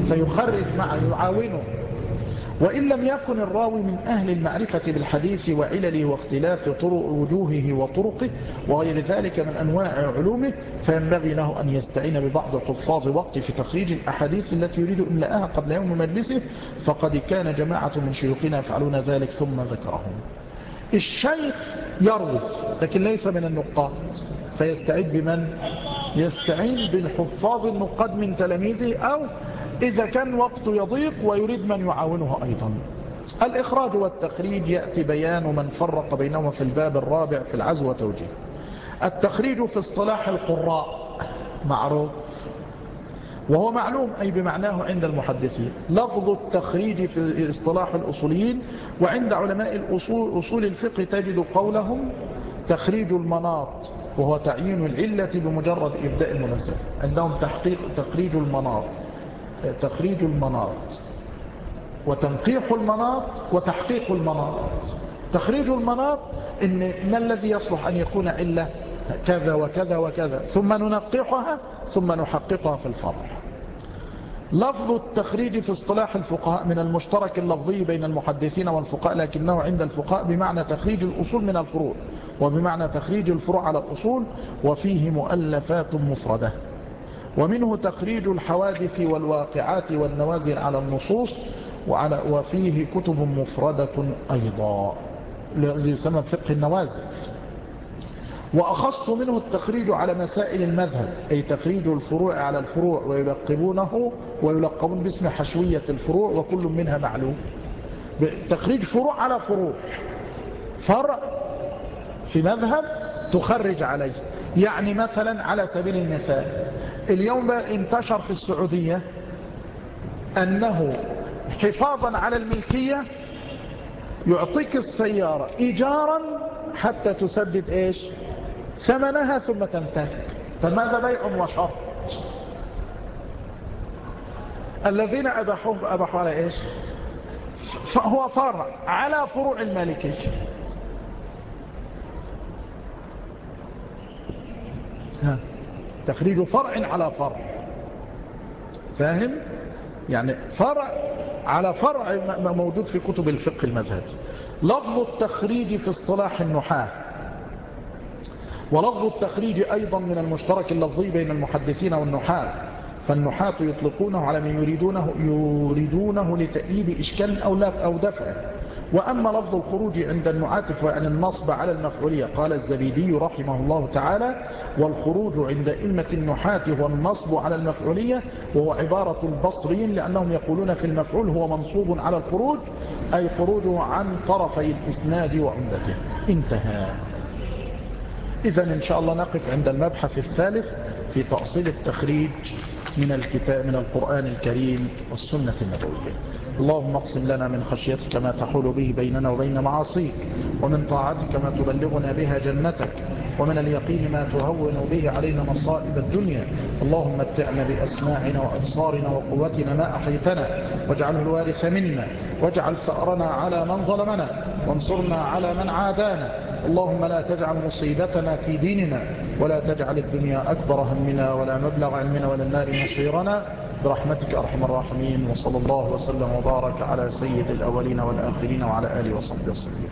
فيخرج معه يعاونه. وإن لم يكن الراوي من أهل المعرفة بالحديث وعلله واختلاف طرق وجوهه وطرقه وغير ذلك من أنواع علومه فينبغي له أن يستعين ببعض حفاظ وقت في تخريج الأحاديث التي يريد إملاءها قبل يوم مجلسه. فقد كان جماعة من شيوخنا يفعلون ذلك ثم ذكرهم. الشيخ يروي لكن ليس من النقاد. فيستعد بمن؟ يستعين بالحفاظ النقاد من تلاميذه أو إذا كان وقت يضيق ويريد من يعاونه أيضا. الإخراج والتخريج يأتي بيان من فرق بينهما في الباب الرابع في العزو وتوجيه. التخريج في اصطلاح القراء معروف. وهو معلوم أي بمعناه عند المحدثين. لفظ التخريج في اصطلاح الأصوليين وعند علماء الأصول أصول الفقه تجد قولهم تخريج المناط وهو تعيين العلة بمجرد إبداء المناسبة عندهم تحقيق تخريج المناط. تخريج المناط وتنقيح المناط وتحقيق المناط. تخريج المناط إن ما الذي يصلح أن يكون علة كذا وكذا وكذا ثم ننقحها ثم نحققها في الفرع. لفظ التخريج في اصطلاح الفقهاء من المشترك اللفظي بين المحدثين والفقهاء لكنه عند الفقهاء بمعنى تخريج الأصول من الفروع وبمعنى تخريج الفروع على الأصول وفيه مؤلفات مفردة. ومنه تخريج الحوادث والواقعات والنوازل على النصوص وعلى وفيه كتب مفردة أيضا لسبب فقه النوازل. وأخص منه التخريج على مسائل المذهب أي تخريج الفروع على الفروع ويلقبونه ويلقبون باسم حشوية الفروع وكل منها معلوم. تخريج فروع على فروع. فرع في مذهب تخرج عليه. يعني مثلا على سبيل المثال اليوم انتشر في السعودية أنه حفاظا على الملكية يعطيك السيارة إيجارا حتى تسدد إيش؟ ثمنها ثم تمتلك. فماذا بيع وشرط الذين أباحوه أباحوا على إيش؟ فهو فرع على فروع المالكية تخريج فرع على فرع. فاهم؟ يعني فرع على فرع موجود في كتب الفقه المذهبي لفظ التخريج في اصطلاح النحاة. ولفظ التخريج أيضا من المشترك اللفظي بين المحدثين والنحاة. فالنحاة يطلقونه على من يريدونه, يريدونه لتأييد إشكال أو, أو دفع. وأما لفظ الخروج عند النعاة فعن النصب على المفعولية. قال الزبيدي رحمه الله تعالى والخروج عند إمة النحاة هو النصب على المفعولية وهو عبارة البصريين لأنهم يقولون في المفعول هو منصوب على الخروج أي خروجه عن طرفي الإسناد وعمدته. انتهى. إذا إن شاء الله نقف عند المبحث الثالث في تأصيل التخريج من الكتاب من القرآن الكريم والسنة النبوية. اللهم اقسم لنا من خشيتك ما تحول به بيننا وبين معاصيك ومن طاعتك ما تبلغنا بها جنتك ومن اليقين ما تهون به علينا مصائب الدنيا. اللهم متعنا بأسماعنا وأبصارنا وقوتنا ما أحيتنا واجعله الوارث منا واجعل ثأرنا على من ظلمنا وانصرنا على من عادانا. اللهم لا تجعل مصيبتنا في ديننا ولا تجعل الدنيا أكبر همنا ولا مبلغ علمنا ولا النار مصيرنا. برحمتك أرحم الراحمين وصلى الله وسلم وبارك على سيد الأولين والآخرين وعلى آله وصحبه وسلم.